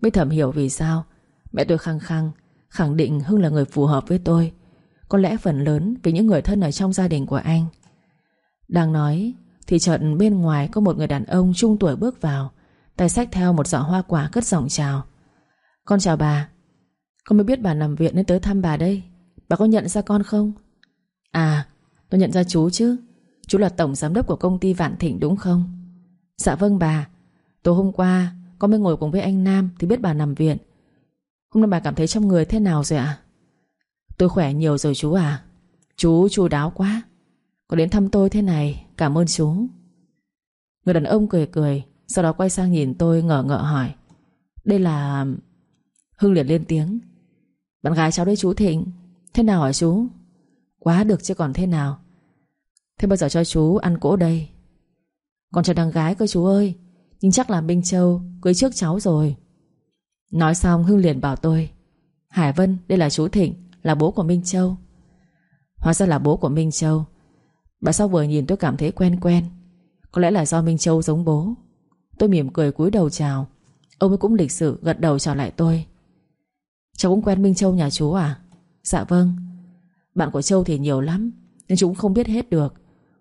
Mới thầm hiểu vì sao. Mẹ tôi khăng khăng, Khẳng định Hưng là người phù hợp với tôi. Có lẽ phần lớn vì những người thân ở trong gia đình của anh. Đang nói, Thì chợt bên ngoài có một người đàn ông trung tuổi bước vào, Tay sách theo một giỏ hoa quả cất giọng chào. Con chào bà. Con mới biết bà nằm viện nên tới thăm bà đây. Bà có nhận ra con không? À tôi nhận ra chú chứ. Chú là tổng giám đốc của công ty Vạn Thịnh đúng không? Dạ vâng bà. Tối hôm qua con mới ngồi cùng với anh Nam Thì biết bà nằm viện. Hôm nay bà cảm thấy trong người thế nào rồi ạ? Tôi khỏe nhiều rồi chú à Chú chu đáo quá. Có đến thăm tôi thế này, Cảm ơn chú. Người đàn ông cười cười, Sau đó quay sang nhìn tôi ngờ ngợ hỏi. Đây là... Hưng liền lên tiếng. Bạn gái cháu đây chú Thịnh. Thế nào hả chú? Quá được chứ còn thế nào? Thế bao giờ cho chú ăn cỗ đây? Còn cho đằng gái cơ chú ơi. Nhưng chắc là Minh Châu Cưới trước cháu rồi. Nói xong Hưng liền bảo tôi, Hải Vân, đây là chú Thịnh, Là bố của Minh Châu. Hóa ra là bố của Minh Châu. Bà sau vừa nhìn tôi cảm thấy quen quen. Có lẽ là do Minh Châu giống bố. Tôi mỉm cười cúi đầu chào. Ông ấy cũng lịch sự gật đầu chào lại tôi. Cháu cũng quen Minh Châu nhà chú à? Dạ vâng. Bạn của Châu thì nhiều lắm, Nên chúng cũng không biết hết được.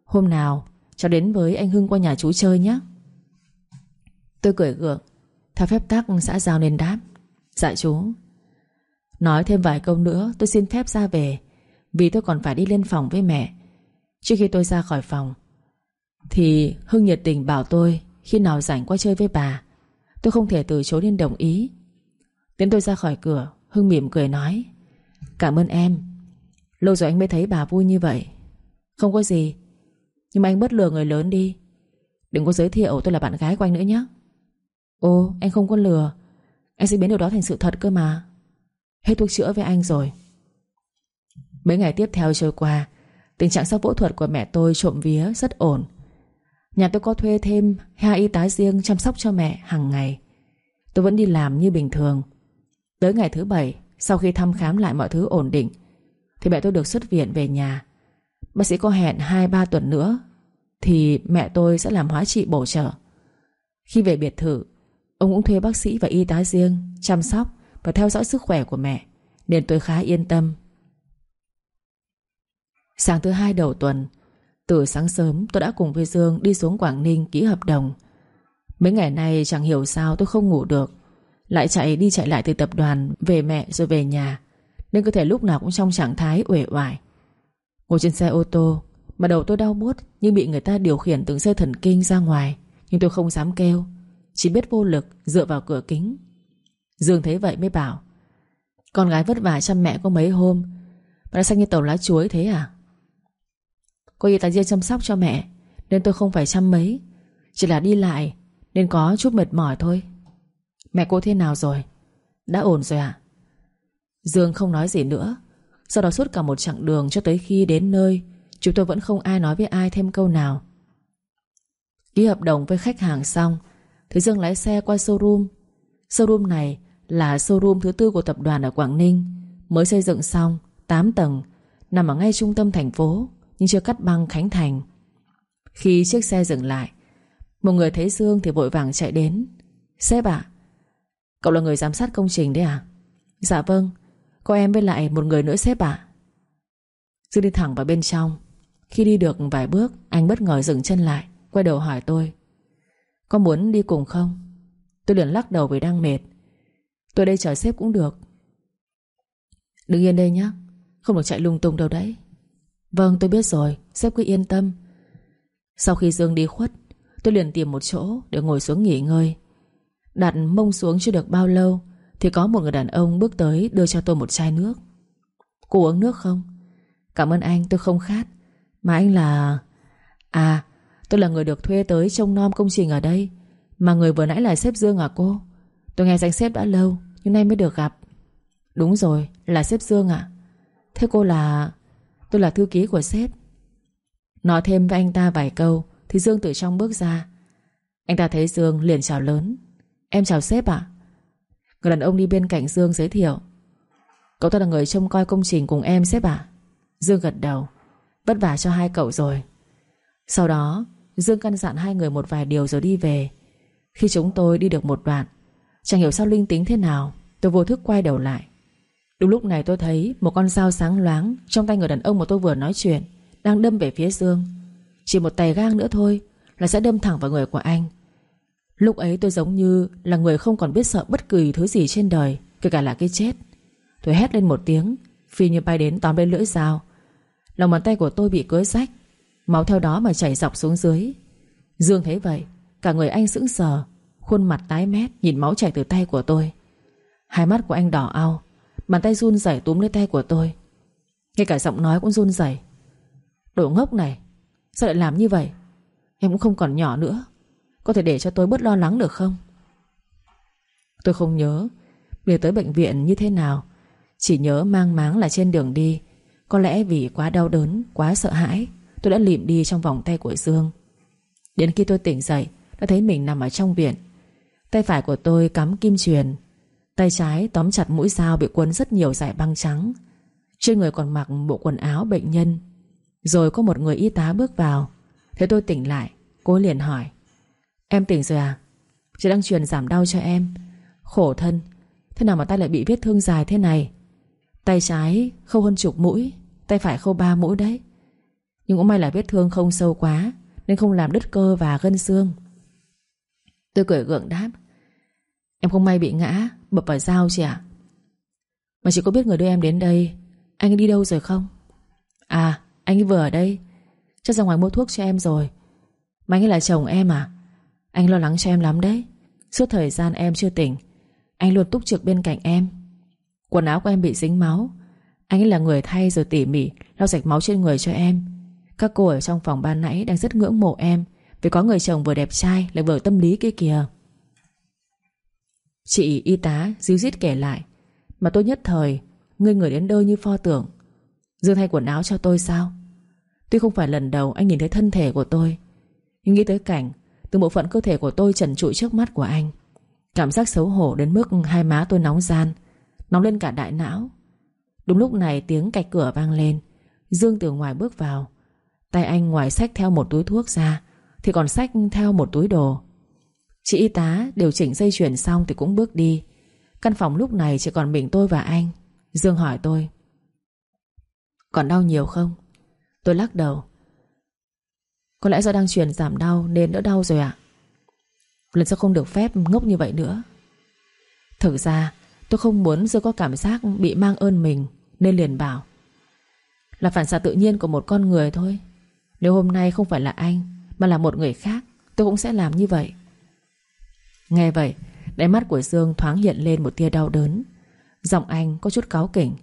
Hôm nào, cháu đến với anh Hưng qua nhà chú chơi nhé Tôi cười gượng. Theo phép tắc, xã giao nên đáp. Dạ chú. Nói thêm vài câu nữa, tôi xin phép ra về. Vì tôi còn phải đi lên phòng với mẹ. Trước khi tôi ra khỏi phòng, Thì Hưng nhiệt tình bảo tôi Khi nào rảnh qua chơi với bà. Tôi không thể từ chối nên đồng ý. Tiến tôi ra khỏi cửa, Hưng mỉm cười nói, Cảm ơn em. Lâu rồi anh mới thấy bà vui như vậy. Không có gì, Nhưng mà anh bớt lừa người lớn đi. Đừng có giới thiệu tôi là bạn gái của anh nữa nhé. Ô anh không có lừa. Anh sẽ biến điều đó thành sự thật cơ mà. Hết thuốc chữa với anh rồi. Mấy ngày tiếp theo trôi qua, Tình trạng sau phẫu thuật của mẹ tôi trộm vía rất ổn. Nhà tôi có thuê thêm hai y tá riêng chăm sóc cho mẹ hàng ngày. Tôi vẫn đi làm như bình thường. Tới ngày thứ bảy, Sau khi thăm khám lại mọi thứ ổn định, Thì mẹ tôi được xuất viện về nhà. Bác sĩ có hẹn 2-3 tuần nữa, Thì mẹ tôi sẽ làm hóa trị bổ trợ. Khi về biệt thự Ông cũng thuê bác sĩ và y tá riêng Chăm sóc và theo dõi sức khỏe của mẹ, Nên tôi khá yên tâm. Sáng thứ hai đầu tuần, Từ sáng sớm tôi đã cùng với Dương Đi xuống Quảng Ninh ký hợp đồng. Mấy ngày nay chẳng hiểu sao tôi không ngủ được, Lại chạy đi chạy lại từ tập đoàn Về mẹ rồi về nhà, Nên cơ thể lúc nào cũng trong trạng thái uể oải. Ngồi trên xe ô tô, Mà đầu tôi đau buốt Như bị người ta điều khiển từng dây thần kinh ra ngoài, Nhưng tôi không dám kêu. Chỉ biết vô lực, dựa vào cửa kính. Dương thấy vậy mới bảo, Con gái vất vả chăm mẹ có mấy hôm? Mà đã xanh như tàu lá chuối thế à? Cô y tá riêng chăm sóc cho mẹ, Nên tôi không phải chăm mấy. Chỉ là đi lại, Nên có chút mệt mỏi thôi. Mẹ cô thế nào rồi? Đã ổn rồi à? Dương không nói gì nữa. Sau đó suốt cả một chặng đường cho tới khi đến nơi, Chúng tôi vẫn không ai nói với ai thêm câu nào. Ký hợp đồng với khách hàng xong thế Dương lái xe qua showroom. Showroom này là showroom thứ tư của tập đoàn ở Quảng Ninh. Mới xây dựng xong 8 tầng, Nằm ở ngay trung tâm thành phố, Nhưng chưa cắt băng Khánh Thành. Khi chiếc xe dừng lại, Một người thấy Dương thì vội vàng chạy đến. Sếp ạ, Cậu là người giám sát công trình đấy à? Dạ vâng Có em với lại một người nữa sếp ạ. Dương đi thẳng vào bên trong. Khi đi được vài bước, Anh bất ngờ dừng chân lại, Quay đầu hỏi tôi có muốn đi cùng không? Tôi liền lắc đầu vì đang mệt. Tôi đây chờ sếp cũng được. Đừng yên đây nhé Không được chạy lung tung đâu đấy. Vâng tôi biết rồi, Sếp cứ yên tâm. Sau khi Dương đi khuất, Tôi liền tìm một chỗ để ngồi xuống nghỉ ngơi. Đặt mông xuống chưa được bao lâu, Thì có một người đàn ông bước tới Đưa cho tôi một chai nước. Cô uống nước không? Cảm ơn anh, tôi không khát. Mà anh là À tôi là người được thuê tới trông nom công trình ở đây, Mà người vừa nãy là sếp Dương à cô? Tôi nghe danh sếp đã lâu, Nhưng nay mới được gặp. Đúng rồi, là sếp Dương ạ. Thế cô là... Tôi là thư ký của sếp. Nói thêm với anh ta vài câu, Thì Dương từ trong bước ra. Anh ta thấy Dương liền chào lớn. Em chào sếp ạ. Người đàn ông đi bên cạnh Dương giới thiệu. Cậu ta là người trông coi công trình cùng em sếp ạ. Dương gật đầu. Vất vả cho hai cậu rồi. Sau đó Dương căn dặn hai người một vài điều rồi đi về. Khi chúng tôi đi được một đoạn, Chẳng hiểu sao linh tính thế nào, Tôi vô thức quay đầu lại. Đúng lúc này tôi thấy một con dao sáng loáng Trong tay người đàn ông mà tôi vừa nói chuyện Đang đâm về phía Dương. Chỉ một tay gang nữa thôi Là sẽ đâm thẳng vào người của anh. Lúc ấy tôi giống như là người không còn biết sợ bất kỳ thứ gì trên đời, Kể cả là cái chết. Tôi hét lên một tiếng, Phi như bay đến tóm lên lưỡi dao. Lòng bàn tay của tôi bị cưới rách Máu theo đó mà chảy dọc xuống dưới. Dương thấy vậy, Cả người anh sững sờ, Khuôn mặt tái mét, nhìn máu chảy từ tay của tôi. Hai mắt của anh đỏ ao, Bàn tay run rẩy túm lấy tay của tôi. Ngay cả giọng nói cũng run rẩy. Đồ ngốc này, Sao lại làm như vậy? Em cũng không còn nhỏ nữa, Có thể để cho tôi bớt lo lắng được không? Tôi không nhớ Về tới bệnh viện như thế nào, Chỉ nhớ mang máng là trên đường đi. Có lẽ vì quá đau đớn, Quá sợ hãi Tôi đã lịm đi trong vòng tay của Dương. Đến khi tôi tỉnh dậy, Đã thấy mình nằm ở trong viện. Tay phải của tôi cắm kim truyền. Tay trái tóm chặt mũi dao bị cuốn rất nhiều dải băng trắng. Trên người còn mặc bộ quần áo bệnh nhân. Rồi có một người y tá bước vào. Thế tôi tỉnh lại Cô liền hỏi. Em tỉnh rồi à? Chị đang truyền giảm đau cho em. Khổ thân, Thế nào mà tay lại bị vết thương dài thế này? Tay trái khâu hơn chục mũi, Tay phải khâu ba mũi đấy. Nhưng cũng may là vết thương không sâu quá, Nên không làm đứt cơ và gân xương. Tôi cười gượng đáp, Em không may bị ngã, Bập vào dao chị ạ. Mà chị có biết người đưa em đến đây, Anh ấy đi đâu rồi không? À anh ấy vừa ở đây, Chắc ra ngoài mua thuốc cho em rồi. Mà anh ấy là chồng em à? Anh lo lắng cho em lắm đấy. Suốt thời gian em chưa tỉnh, Anh luôn túc trực bên cạnh em. Quần áo của em bị dính máu, Anh ấy là người thay rồi tỉ mỉ Lau sạch máu trên người cho em. Các cô ở trong phòng ban nãy đang rất ngưỡng mộ em. Vì có người chồng vừa đẹp trai Lại vừa tâm lý kia kìa. Chị y tá díu dít kể lại. Mà tôi nhất thời Ngươi người đến đơ như pho tưởng Dương thay quần áo cho tôi sao? Tuy không phải lần đầu anh nhìn thấy thân thể của tôi, Nhưng nghĩ tới cảnh Từng bộ phận cơ thể của tôi trần trụi trước mắt của anh. Cảm giác xấu hổ đến mức Hai má tôi nóng gian, Nóng lên cả đại não. Đúng lúc này tiếng cạch cửa vang lên. Dương từ ngoài bước vào Tay anh ngoài sách theo một túi thuốc ra, Thì còn sách theo một túi đồ. Chị y tá điều chỉnh dây chuyền xong Thì cũng bước đi. Căn phòng lúc này chỉ còn mình tôi và anh. Dương hỏi tôi, Còn đau nhiều không? Tôi lắc đầu, Có lẽ do đang truyền giảm đau nên đỡ đau rồi ạ. Lần sau không được phép ngốc như vậy nữa. Thực ra, tôi không muốn Dương có cảm giác bị mang ơn mình, Nên liền bảo, Là phản xạ tự nhiên của một con người thôi. Nếu hôm nay không phải là anh, Mà là một người khác, Tôi cũng sẽ làm như vậy. Nghe vậy, Đáy mắt của Dương thoáng hiện lên một tia đau đớn. Giọng anh có chút cáu kỉnh.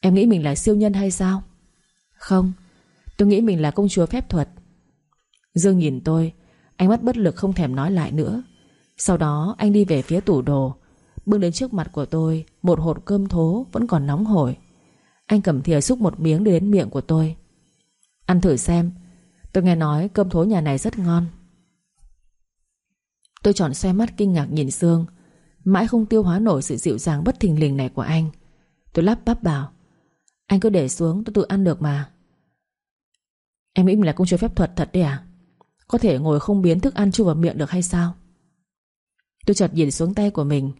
Em nghĩ mình là siêu nhân hay sao? Không, Tôi nghĩ mình là công chúa phép thuật. Dương nhìn tôi, Ánh mắt bất lực không thèm nói lại nữa. Sau đó, anh đi về phía tủ đồ. Bước đến trước mặt của tôi, Một hột cơm thố vẫn còn nóng hổi. Anh cầm thìa xúc một miếng đưa đến miệng của tôi. Ăn thử xem. Tôi nghe nói cơm thối nhà này rất ngon. Tôi chọn xoay mắt kinh ngạc nhìn Dương Mãi không tiêu hóa nổi sự dịu dàng bất thình lình này của anh. Tôi lắp bắp bảo, Anh cứ để xuống, tôi tự ăn được mà. Em nghĩ mình là công chúa phép thuật thật đấy à? Có thể ngồi không biến thức ăn chui vào miệng được hay sao? Tôi chợt nhìn xuống tay của mình.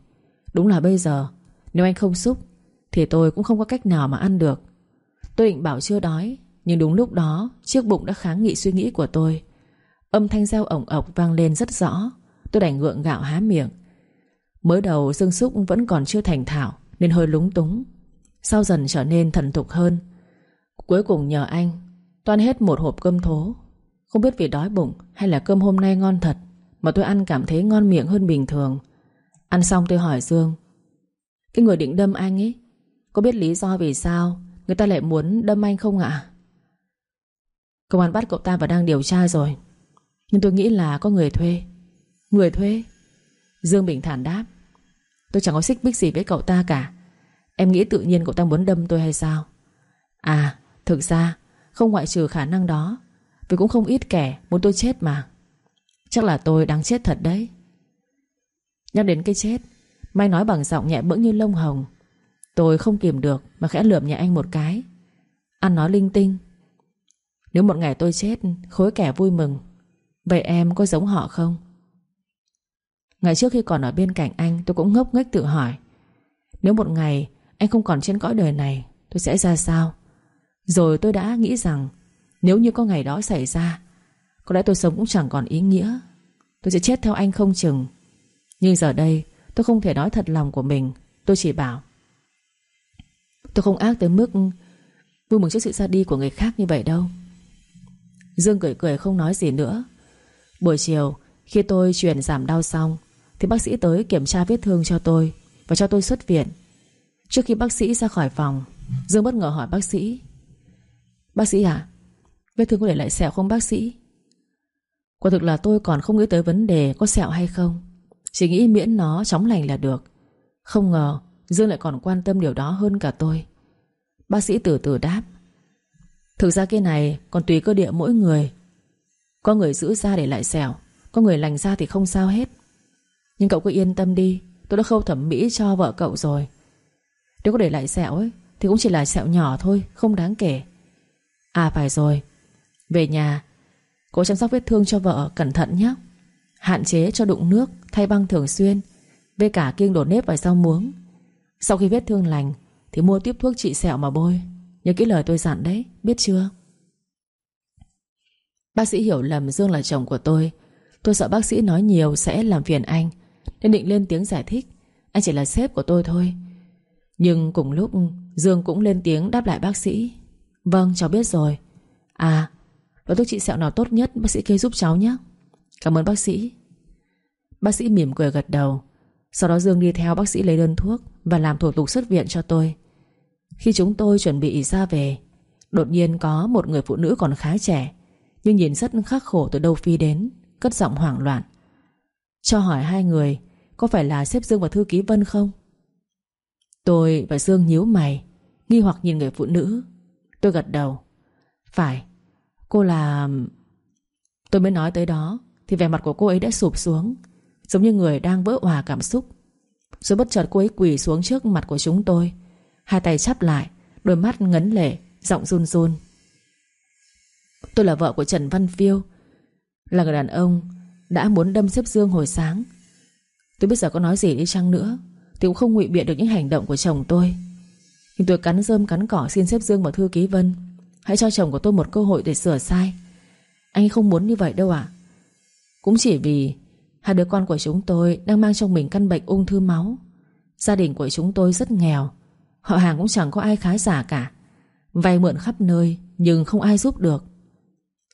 Đúng là bây giờ, Nếu anh không xúc, Thì tôi cũng không có cách nào mà ăn được. Tôi định bảo chưa đói nhưng đúng lúc đó, Chiếc bụng đã kháng nghị suy nghĩ của tôi. Âm thanh reo ổng ọc vang lên rất rõ. Tôi đành ngượng gạo há miệng. Mới đầu xương xúc vẫn còn chưa thành thạo, Nên hơi lúng túng. Sau dần trở nên thần thục hơn. Cuối cùng nhờ anh, Toan hết một hộp cơm thố. Không biết vì đói bụng hay là cơm hôm nay ngon thật, Mà tôi ăn cảm thấy ngon miệng hơn bình thường. Ăn xong tôi hỏi Dương, Cái người định đâm anh ấy, Có biết lý do vì sao Người ta lại muốn đâm anh không ạ? Công an bắt cậu ta và đang điều tra rồi. Nhưng tôi nghĩ là có người thuê. Người thuê? Dương Bình thản đáp. Tôi chẳng có xích bích gì với cậu ta cả. Em nghĩ tự nhiên cậu ta muốn đâm tôi hay sao? À thực ra, Không ngoại trừ khả năng đó. Vì cũng không ít kẻ muốn tôi chết mà. Chắc là tôi đáng chết thật đấy. Nhắc đến cái chết Mai nói bằng giọng nhẹ bẫng như lông hồng. Tôi không kìm được Mà khẽ lượm nhà anh một cái. Ăn nói linh tinh. Nếu một ngày tôi chết, Khối kẻ vui mừng, Vậy em có giống họ không? Ngày trước khi còn ở bên cạnh anh, Tôi cũng ngốc nghếch tự hỏi, Nếu một ngày anh không còn trên cõi đời này, Tôi sẽ ra sao? Rồi tôi đã nghĩ rằng, Nếu như có ngày đó xảy ra, Có lẽ tôi sống cũng chẳng còn ý nghĩa. Tôi sẽ chết theo anh không chừng. Nhưng giờ đây, tôi không thể nói thật lòng của mình, Tôi chỉ bảo, Tôi không ác tới mức Vui mừng trước sự ra đi của người khác như vậy đâu. Dương cười cười không nói gì nữa. Buổi chiều, Khi tôi chuyển giảm đau xong, Thì bác sĩ tới kiểm tra vết thương cho tôi Và cho tôi xuất viện. Trước khi bác sĩ ra khỏi phòng, Dương bất ngờ hỏi bác sĩ Bác sĩ à Vết thương có để lại sẹo không bác sĩ? Quả thực là tôi còn không nghĩ tới vấn đề Có sẹo hay không. Chỉ nghĩ miễn nó chóng lành là được. Không ngờ Dương lại còn quan tâm điều đó hơn cả tôi. Bác sĩ từ từ đáp Thực ra cái này còn tùy cơ địa mỗi người. Có người giữ ra để lại sẹo, Có người lành ra thì không sao hết. Nhưng cậu cứ yên tâm đi, Tôi đã khâu thẩm mỹ cho vợ cậu rồi. Nếu có để lại sẹo ấy, Thì cũng chỉ là sẹo nhỏ thôi, Không đáng kể. À phải rồi. Về nhà, Cố chăm sóc vết thương cho vợ cẩn thận nhé. Hạn chế cho đụng nước, Thay băng thường xuyên, Với cả kiêng đổ nếp và rau muống. Sau khi vết thương lành, Thì mua tiếp thuốc trị sẹo mà bôi. Nhớ cái lời tôi dặn đấy, Biết chưa? Bác sĩ hiểu lầm Dương là chồng của tôi. Tôi sợ bác sĩ nói nhiều sẽ làm phiền anh, Nên định lên tiếng giải thích. Anh chỉ là sếp của tôi thôi. Nhưng cùng lúc, Dương cũng lên tiếng đáp lại bác sĩ. Vâng cháu biết rồi. À Loại thuốc trị sẹo nào tốt nhất, bác sĩ kê giúp cháu nhé. Cảm ơn bác sĩ. Bác sĩ mỉm cười gật đầu. Sau đó Dương đi theo bác sĩ lấy đơn thuốc Và làm thủ tục xuất viện cho tôi. Khi chúng tôi chuẩn bị ra về, Đột nhiên có một người phụ nữ còn khá trẻ, Nhưng nhìn rất khắc khổ từ đâu phi đến, Cất giọng hoảng loạn. Cho hỏi hai người, Có phải là xếp Dương và thư ký Vân không? Tôi và Dương nhíu mày, Nghi hoặc nhìn người phụ nữ. Tôi gật đầu. Phải, Cô là... Tôi mới nói tới đó, Thì vẻ mặt của cô ấy đã sụp xuống, Giống như người đang vỡ hòa cảm xúc. Rồi bất chợt cô ấy quỳ xuống trước mặt của chúng tôi Hai tay chắp lại, Đôi mắt ngấn lệ, Giọng run run. Tôi là vợ của Trần Văn Phiêu, Là người đàn ông Đã muốn đâm xếp Dương hồi sáng. Tôi biết giờ có nói gì đi chăng nữa tôi cũng không ngụy biện được những hành động của chồng tôi. Nhưng tôi cắn rơm cắn cỏ xin xếp Dương vào thư ký Vân. Hãy cho chồng của tôi một cơ hội để sửa sai. Anh không muốn như vậy đâu ạ. Cũng chỉ vì Hai đứa con của chúng tôi Đang mang trong mình căn bệnh ung thư máu. Gia đình của chúng tôi rất nghèo Họ hàng cũng chẳng có ai khá giả cả. Vay mượn khắp nơi, Nhưng không ai giúp được.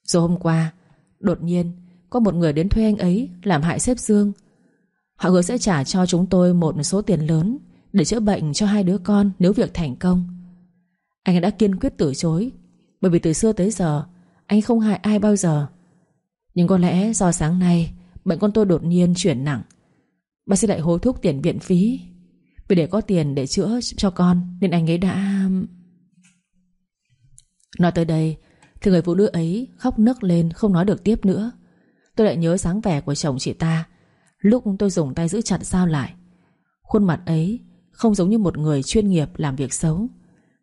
Rồi hôm qua, Đột nhiên, Có một người đến thuê anh ấy Làm hại sếp Dương. Họ hứa sẽ trả cho chúng tôi một số tiền lớn Để chữa bệnh cho hai đứa con Nếu việc thành công. Anh đã kiên quyết từ chối, bởi vì từ xưa tới giờ, Anh không hại ai bao giờ. Nhưng có lẽ do sáng nay, Bệnh con tôi đột nhiên chuyển nặng. Bác sĩ lại hối thúc tiền viện phí vì để có tiền để chữa cho con, Nên anh ấy đã Nói tới đây, Thì người phụ nữ ấy khóc nức lên, Không nói được tiếp nữa. Tôi lại nhớ sáng vẻ của chồng chị ta. Lúc tôi dùng tay giữ chặt sao lại, Khuôn mặt ấy Không giống như một người chuyên nghiệp làm việc xấu.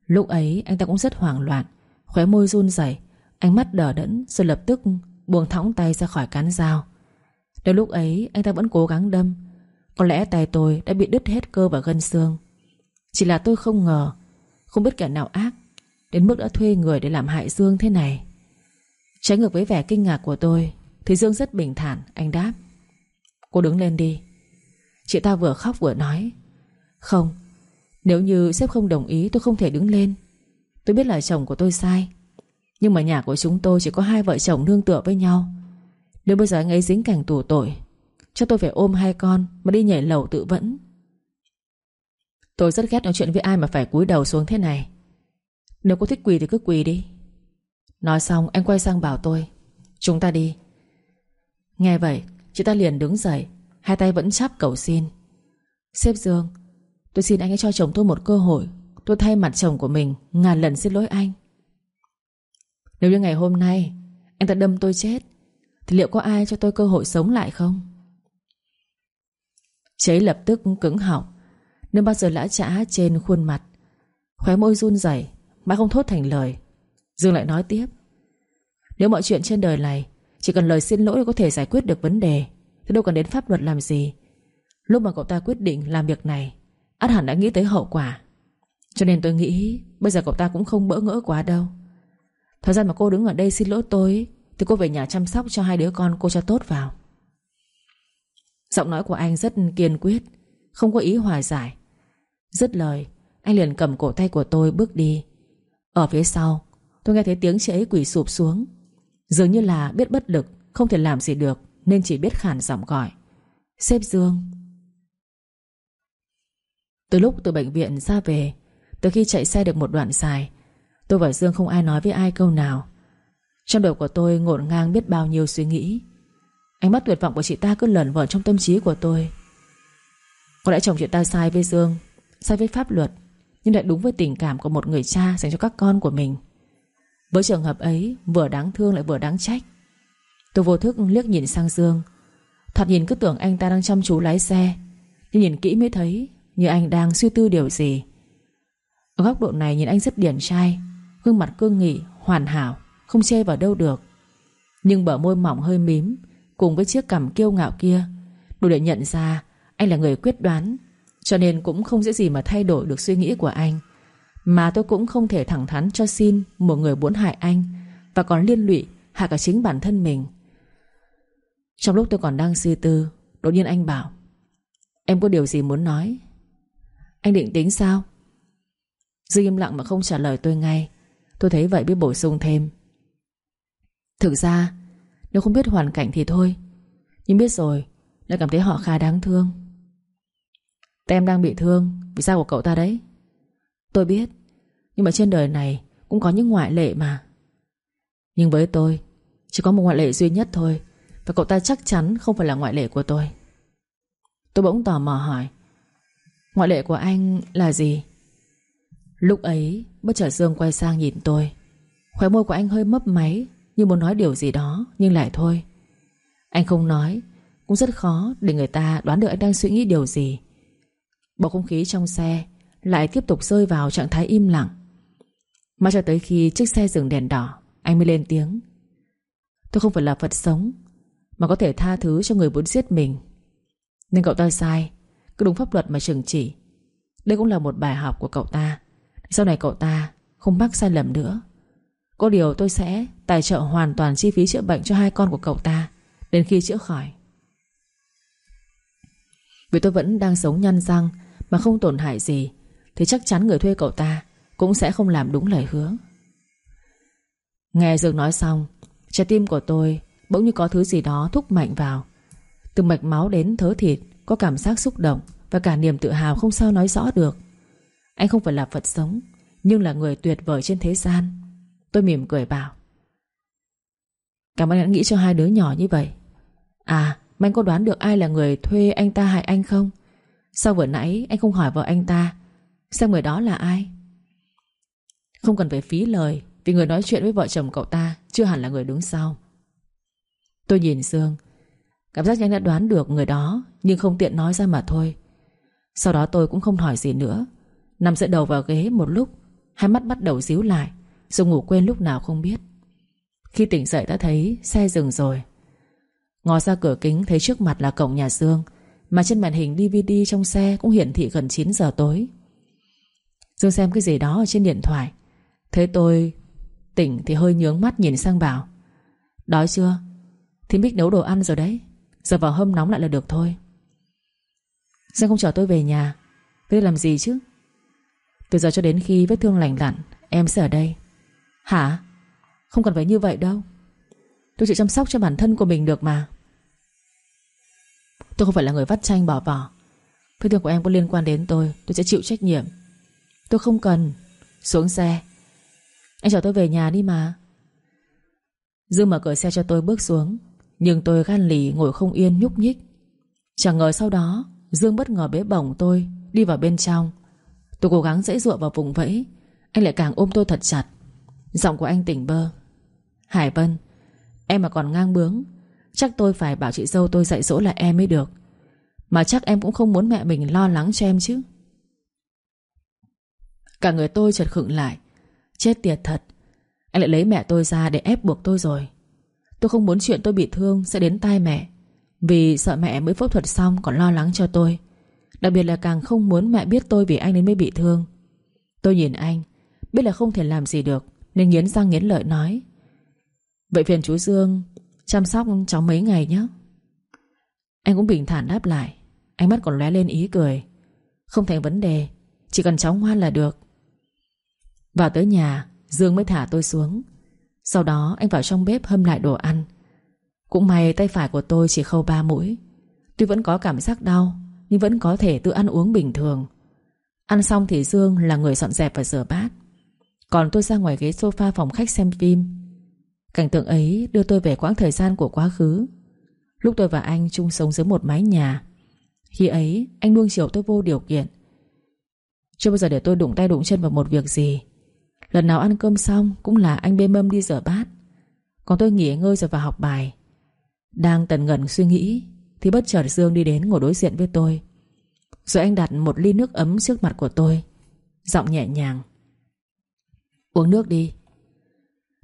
Lúc ấy, anh ta cũng rất hoảng loạn, Khóe môi run rẩy, Ánh mắt đờ đẫn, rồi lập tức buông thõng tay ra khỏi cán dao. Đến lúc ấy, anh ta vẫn cố gắng đâm có lẽ tay tôi đã bị đứt hết cơ và gân xương. Chỉ là tôi không ngờ, Không biết kẻ nào ác, Đến mức đã thuê người để làm hại Dương thế này. Trái ngược với vẻ kinh ngạc của tôi, Thì Dương rất bình thản, Anh đáp. Cô đứng lên đi. Chị ta vừa khóc vừa nói. Không, Nếu như sếp không đồng ý, tôi không thể đứng lên. Tôi biết là chồng của tôi sai, Nhưng mà nhà của chúng tôi chỉ có hai vợ chồng nương tựa với nhau. Nếu bây giờ anh ấy dính cảnh tù tội cho tôi phải ôm hai con Mà đi nhảy lầu tự vẫn. Tôi rất ghét nói chuyện với ai mà phải cúi đầu xuống thế này. Nếu cô thích quỳ thì cứ quỳ đi. Nói xong, anh quay sang bảo tôi, Chúng ta đi. Nghe vậy, chị ta liền đứng dậy, Hai tay vẫn chắp cầu xin. Sếp Dương, Tôi xin anh hãy cho chồng tôi một cơ hội. Tôi thay mặt chồng của mình Ngàn lần xin lỗi anh. Nếu như ngày hôm nay Anh ta đâm tôi chết, Thì liệu có ai cho tôi cơ hội sống lại không? Chế lập tức cứng họng. Nước bao giờ lã trã trên khuôn mặt. Khóe môi run rẩy, Mà không thốt thành lời. Dương lại nói tiếp. Nếu mọi chuyện trên đời này Chỉ cần lời xin lỗi có thể giải quyết được vấn đề, Thì đâu cần đến pháp luật làm gì. Lúc mà cậu ta quyết định làm việc này, át hẳn đã nghĩ tới hậu quả. Cho nên tôi nghĩ Bây giờ cậu ta cũng không bỡ ngỡ quá đâu. Thời gian mà cô đứng ở đây xin lỗi tôi, Thì cô về nhà chăm sóc cho hai đứa con cô cho tốt vào. Giọng nói của anh rất kiên quyết, Không có ý hòa giải. Dứt lời, Anh liền cầm cổ tay của tôi bước đi. Ở phía sau, Tôi nghe thấy tiếng chị ấy quỷ sụp xuống. Dường như là biết bất lực, Không thể làm gì được, Nên chỉ biết khản giọng gọi. Sếp Dương. Từ lúc từ bệnh viện ra về, Từ khi chạy xe được một đoạn dài, Tôi và Dương không ai nói với ai câu nào. Trong đầu của tôi ngổn ngang biết bao nhiêu suy nghĩ. Ánh mắt tuyệt vọng của chị ta cứ lẩn vẩn trong tâm trí của tôi. Có lẽ chồng chị ta sai với Dương Sai với pháp luật Nhưng lại đúng với tình cảm của một người cha Dành cho các con của mình. Với trường hợp ấy Vừa đáng thương lại vừa đáng trách. Tôi vô thức liếc nhìn sang Dương. Thoạt nhìn cứ tưởng anh ta đang chăm chú lái xe Nhưng nhìn kỹ mới thấy Như anh đang suy tư điều gì. Ở góc độ này nhìn anh rất điển trai Gương mặt cương nghị, hoàn hảo Không chê vào đâu được. Nhưng bờ môi mỏng hơi mím Cùng với chiếc cằm kiêu ngạo kia. Đủ để nhận ra anh là người quyết đoán, Cho nên cũng không dễ gì mà thay đổi được suy nghĩ của anh. Mà tôi cũng không thể thẳng thắn cho xin Một người muốn hại anh Và còn liên lụy hại cả chính bản thân mình. Trong lúc tôi còn đang suy tư, Đột nhiên anh bảo, Em có điều gì muốn nói? Anh định tính sao? Dư im lặng mà không trả lời tôi ngay. Tôi thấy vậy biết bổ sung thêm. Thực ra nếu không biết hoàn cảnh thì thôi. Nhưng biết rồi, Lại cảm thấy họ khá đáng thương. Tem đang bị thương, Vì sao của cậu ta đấy? Tôi biết, Nhưng mà trên đời này Cũng có những ngoại lệ mà. Nhưng với tôi, Chỉ có một ngoại lệ duy nhất thôi, Và cậu ta chắc chắn không phải là ngoại lệ của tôi. Tôi bỗng tò mò hỏi, Ngoại lệ của anh là gì? Lúc ấy, Bất chợt Dương quay sang nhìn tôi. Khóe môi của anh hơi mấp máy như muốn nói điều gì đó, Nhưng lại thôi. Anh không nói, Cũng rất khó để người ta đoán được anh đang suy nghĩ điều gì. Bầu không khí trong xe Lại tiếp tục rơi vào trạng thái im lặng. Mà cho tới khi chiếc xe dừng đèn đỏ, Anh mới lên tiếng. Tôi không phải là Phật sống, Mà có thể tha thứ cho người muốn giết mình. Nên cậu ta sai, Cứ đúng pháp luật mà trừng chỉ Đây cũng là một bài học của cậu ta. Sau này cậu ta không mắc sai lầm nữa có điều tôi sẽ tài trợ hoàn toàn chi phí chữa bệnh cho hai con của cậu ta, Đến khi chữa khỏi. Vì tôi vẫn đang sống nhăn răng Mà không tổn hại gì, Thì chắc chắn người thuê cậu ta Cũng sẽ không làm đúng lời hứa. Nghe Dược nói xong, Trái tim của tôi bỗng như có thứ gì đó thúc mạnh vào. Từ mạch máu đến thớ thịt, Có cảm giác xúc động Và cả niềm tự hào không sao nói rõ được. Anh không phải là Phật sống, Nhưng là người tuyệt vời trên thế gian. Tôi mỉm cười bảo. Cảm ơn anh nghĩ cho hai đứa nhỏ như vậy. À anh có đoán được ai là người thuê anh ta hại anh không? Sao vừa nãy anh không hỏi vợ anh ta? Xem người đó là ai? Không cần phải phí lời, Vì người nói chuyện với vợ chồng cậu ta Chưa hẳn là người đứng sau. Tôi nhìn Dương. Cảm giác anh đã đoán được người đó, Nhưng không tiện nói ra mà thôi. Sau đó tôi cũng không hỏi gì nữa. Nằm dựa đầu vào ghế một lúc, Hai mắt bắt đầu díu lại. Rồi ngủ quên lúc nào không biết. Khi tỉnh dậy đã thấy xe dừng rồi. Ngó ra cửa kính thấy trước mặt là cổng nhà Dương, Mà trên màn hình DVD trong xe Cũng hiển thị gần 9 giờ tối. Dương xem cái gì đó ở trên điện thoại. Thấy tôi Tỉnh thì hơi nhướng mắt nhìn sang bảo, Đói chưa? Thì Bích nấu đồ ăn rồi đấy. Giờ vào hâm nóng lại là được thôi. Dương không chở tôi về nhà? Tôi làm gì chứ? Từ giờ cho đến khi vết thương lành lặn, Em sẽ ở đây. Hả? Không cần phải như vậy đâu. Tôi chỉ chăm sóc cho bản thân của mình được mà. Tôi không phải là người vắt chanh bỏ vỏ. Vết thương của em có liên quan đến tôi Tôi sẽ chịu trách nhiệm. Tôi không cần. Xuống xe. Anh chở tôi về nhà đi mà. Dương mở cửa xe cho tôi bước xuống, Nhưng tôi gan lì ngồi không yên nhúc nhích. Chẳng ngờ sau đó, Dương bất ngờ bế bổng tôi, Đi vào bên trong. Tôi cố gắng dễ dụa vào vùng vẫy, Anh lại càng ôm tôi thật chặt. Giọng của anh tỉnh bơ. Hải Vân, Em mà còn ngang bướng. Chắc tôi phải bảo chị dâu tôi dạy dỗ là em mới được. Mà chắc em cũng không muốn mẹ mình lo lắng cho em chứ. Cả người tôi chợt khựng lại. Chết tiệt thật. Anh lại lấy mẹ tôi ra để ép buộc tôi rồi. Tôi không muốn chuyện tôi bị thương Sẽ đến tai mẹ. Vì sợ mẹ mới phẫu thuật xong còn lo lắng cho tôi. Đặc biệt là càng không muốn mẹ biết tôi Vì anh nên mới bị thương. Tôi nhìn anh, Biết là không thể làm gì được. Nên nghiến răng nghiến lợi nói, Vậy phiền chú Dương Chăm sóc cháu mấy ngày nhé. Anh cũng bình thản đáp lại, Ánh mắt còn lóe lên ý cười, Không thành vấn đề, Chỉ cần cháu ngoan là được. Vào tới nhà, Dương mới thả tôi xuống. Sau đó, anh vào trong bếp hâm lại đồ ăn. Cũng may tay phải của tôi chỉ khâu ba mũi. Tuy vẫn có cảm giác đau, Nhưng vẫn có thể tự ăn uống bình thường. Ăn xong thì Dương là người dọn dẹp và rửa bát. Còn tôi ra ngoài ghế sofa phòng khách xem phim. Cảnh tượng ấy đưa tôi về quãng thời gian của quá khứ. Lúc tôi và anh chung sống dưới một mái nhà, Khi ấy anh luôn chiều tôi vô điều kiện. Chưa bao giờ để tôi đụng tay đụng chân vào một việc gì. Lần nào ăn cơm xong Cũng là anh bê mâm đi rửa bát. Còn tôi nghỉ ngơi rồi vào học bài. Đang tần ngẩn suy nghĩ Thì bất chợt Dương đi đến ngồi đối diện với tôi. Rồi anh đặt một ly nước ấm trước mặt của tôi, Giọng nhẹ nhàng. Uống nước đi.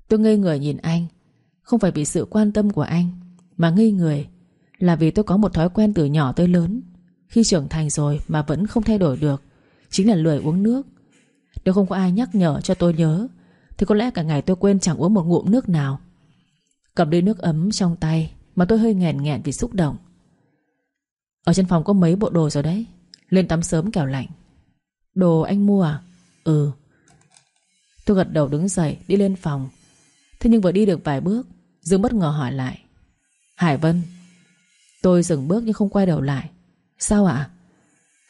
Tôi ngây người nhìn anh. Không phải vì sự quan tâm của anh, Mà ngây người Là vì tôi có một thói quen từ nhỏ tới lớn. Khi trưởng thành rồi mà vẫn không thay đổi được, Chính là lười uống nước. Nếu không có ai nhắc nhở cho tôi nhớ, Thì có lẽ cả ngày tôi quên chẳng uống một ngụm nước nào. Cầm ly nước ấm trong tay Mà tôi hơi nghẹn nghẹn vì xúc động. Ở trên phòng có mấy bộ đồ rồi đấy. Lên tắm sớm kẻo lạnh. Đồ anh mua à? Ừ. Tôi gật đầu đứng dậy, đi lên phòng. Thế nhưng vừa đi được vài bước, Dương bất ngờ hỏi lại. Hải Vân, Tôi dừng bước nhưng không quay đầu lại. Sao ạ?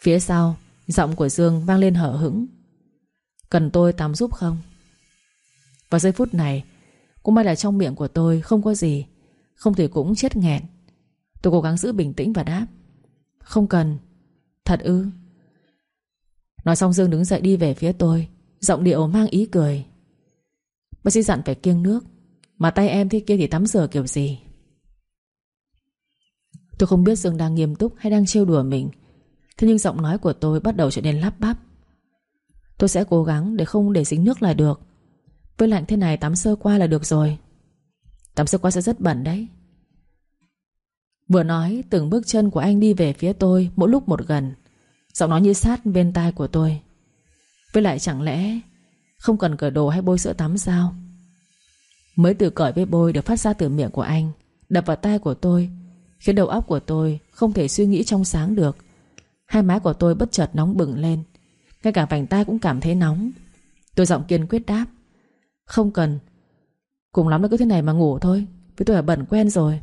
Phía sau, Giọng của Dương vang lên hở hững. Cần tôi tắm giúp không? Vào giây phút này, Cũng may là trong miệng của tôi không có gì, Không thì cũng chết nghẹn. Tôi cố gắng giữ bình tĩnh và đáp. Không cần. Thật ư? Nói xong Dương đứng dậy đi về phía tôi. Giọng điệu mang ý cười. Bác sĩ dặn phải kiêng nước. Mà tay em thế kia thì tắm rửa kiểu gì? Tôi không biết Dương đang nghiêm túc hay đang trêu đùa mình. Thế nhưng giọng nói của tôi bắt đầu trở nên lắp bắp. Tôi sẽ cố gắng để không để dính nước là được. Với lạnh thế này tắm sơ qua là được rồi. Tắm sơ qua sẽ rất bẩn đấy. Vừa nói, từng bước chân của anh đi về phía tôi Mỗi lúc một gần. Giọng nói như sát bên tai của tôi. Với lại chẳng lẽ không cần cởi đồ hay bôi sữa tắm sao? Mới từ cởi với bôi Được phát ra từ miệng của anh, Đập vào tay của tôi, Khiến đầu óc của tôi không thể suy nghĩ trong sáng được. Hai má của tôi bất chợt nóng bừng lên, Ngay cả vành tay cũng cảm thấy nóng. Tôi giọng kiên quyết đáp, Không cần, Cùng lắm là cứ thế này mà ngủ thôi với tôi là bẩn quen rồi.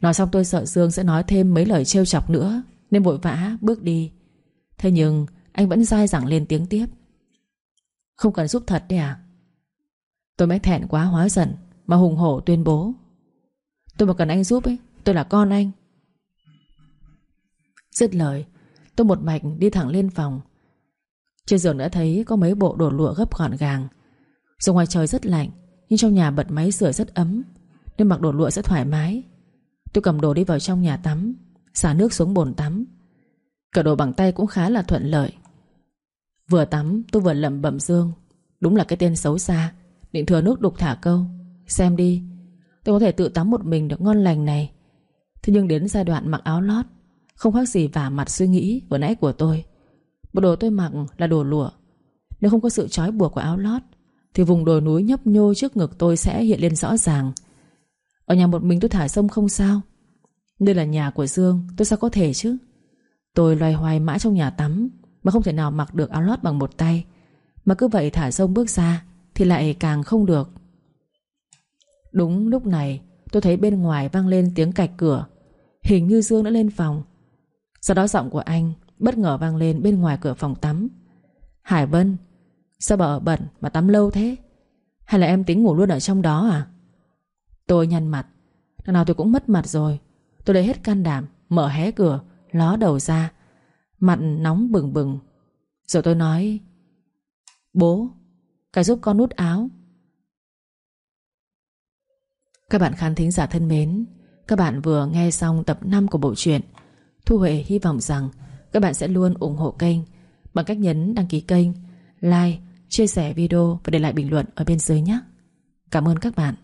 Nói xong tôi sợ Dương sẽ nói thêm mấy lời trêu chọc nữa, Nên vội vã bước đi. Thế nhưng anh vẫn dai dẳng lên tiếng tiếp. Không cần giúp thật đấy à? Tôi mới thẹn quá, hóa giận, Mà hùng hổ tuyên bố. Tôi mà cần anh giúp ấy, Tôi là con anh. Dứt lời, Tôi một mạch đi thẳng lên phòng. Trên giường đã thấy có mấy bộ đồ lụa gấp gọn gàng. Dù ngoài trời rất lạnh, Nhưng trong nhà bật máy sưởi rất ấm, Nên mặc đồ lụa rất thoải mái. Tôi cầm đồ đi vào trong nhà tắm, Xả nước xuống bồn tắm. Cả đồ bằng tay cũng khá là thuận lợi. Vừa tắm, tôi vừa lẩm bẩm Dương. Đúng là cái tên xấu xa. Định thừa nước đục thả câu. Xem đi. Tôi có thể tự tắm một mình được ngon lành này. Thế nhưng đến giai đoạn mặc áo lót, Không khác gì vả mặt suy nghĩ vừa nãy của tôi. Bộ đồ tôi mặc là đồ lụa. Nếu không có sự trói buộc của áo lót, Thì vùng đồi núi nhấp nhô trước ngực tôi sẽ hiện lên rõ ràng. Ở nhà một mình tôi thả sông không sao. Đây là nhà của Dương, Tôi sao có thể chứ? Tôi loay hoay mãi trong nhà tắm mà không thể nào mặc được áo lót bằng một tay. Mà cứ vậy thả rông bước ra Thì lại càng không được. Đúng lúc này, Tôi thấy bên ngoài vang lên tiếng cạch cửa. Hình như Dương đã lên phòng. Sau đó giọng của anh Bất ngờ vang lên bên ngoài cửa phòng tắm. Hải Vân, Sao bà ở bẩn mà tắm lâu thế? Hay là em tính ngủ luôn ở trong đó à? Tôi nhăn mặt. Lần nào tôi cũng mất mặt rồi. Tôi lấy hết can đảm, Mở hé cửa, Ló đầu ra. Mặt nóng bừng bừng. Rồi tôi nói Bố Cái giúp con nút áo. Các bạn khán thính giả thân mến Các bạn vừa nghe xong tập 5 của bộ truyện Thu Huệ hy vọng rằng Các bạn sẽ luôn ủng hộ kênh Bằng cách nhấn đăng ký kênh Like, chia sẻ video Và để lại bình luận ở bên dưới nhé. Cảm ơn các bạn.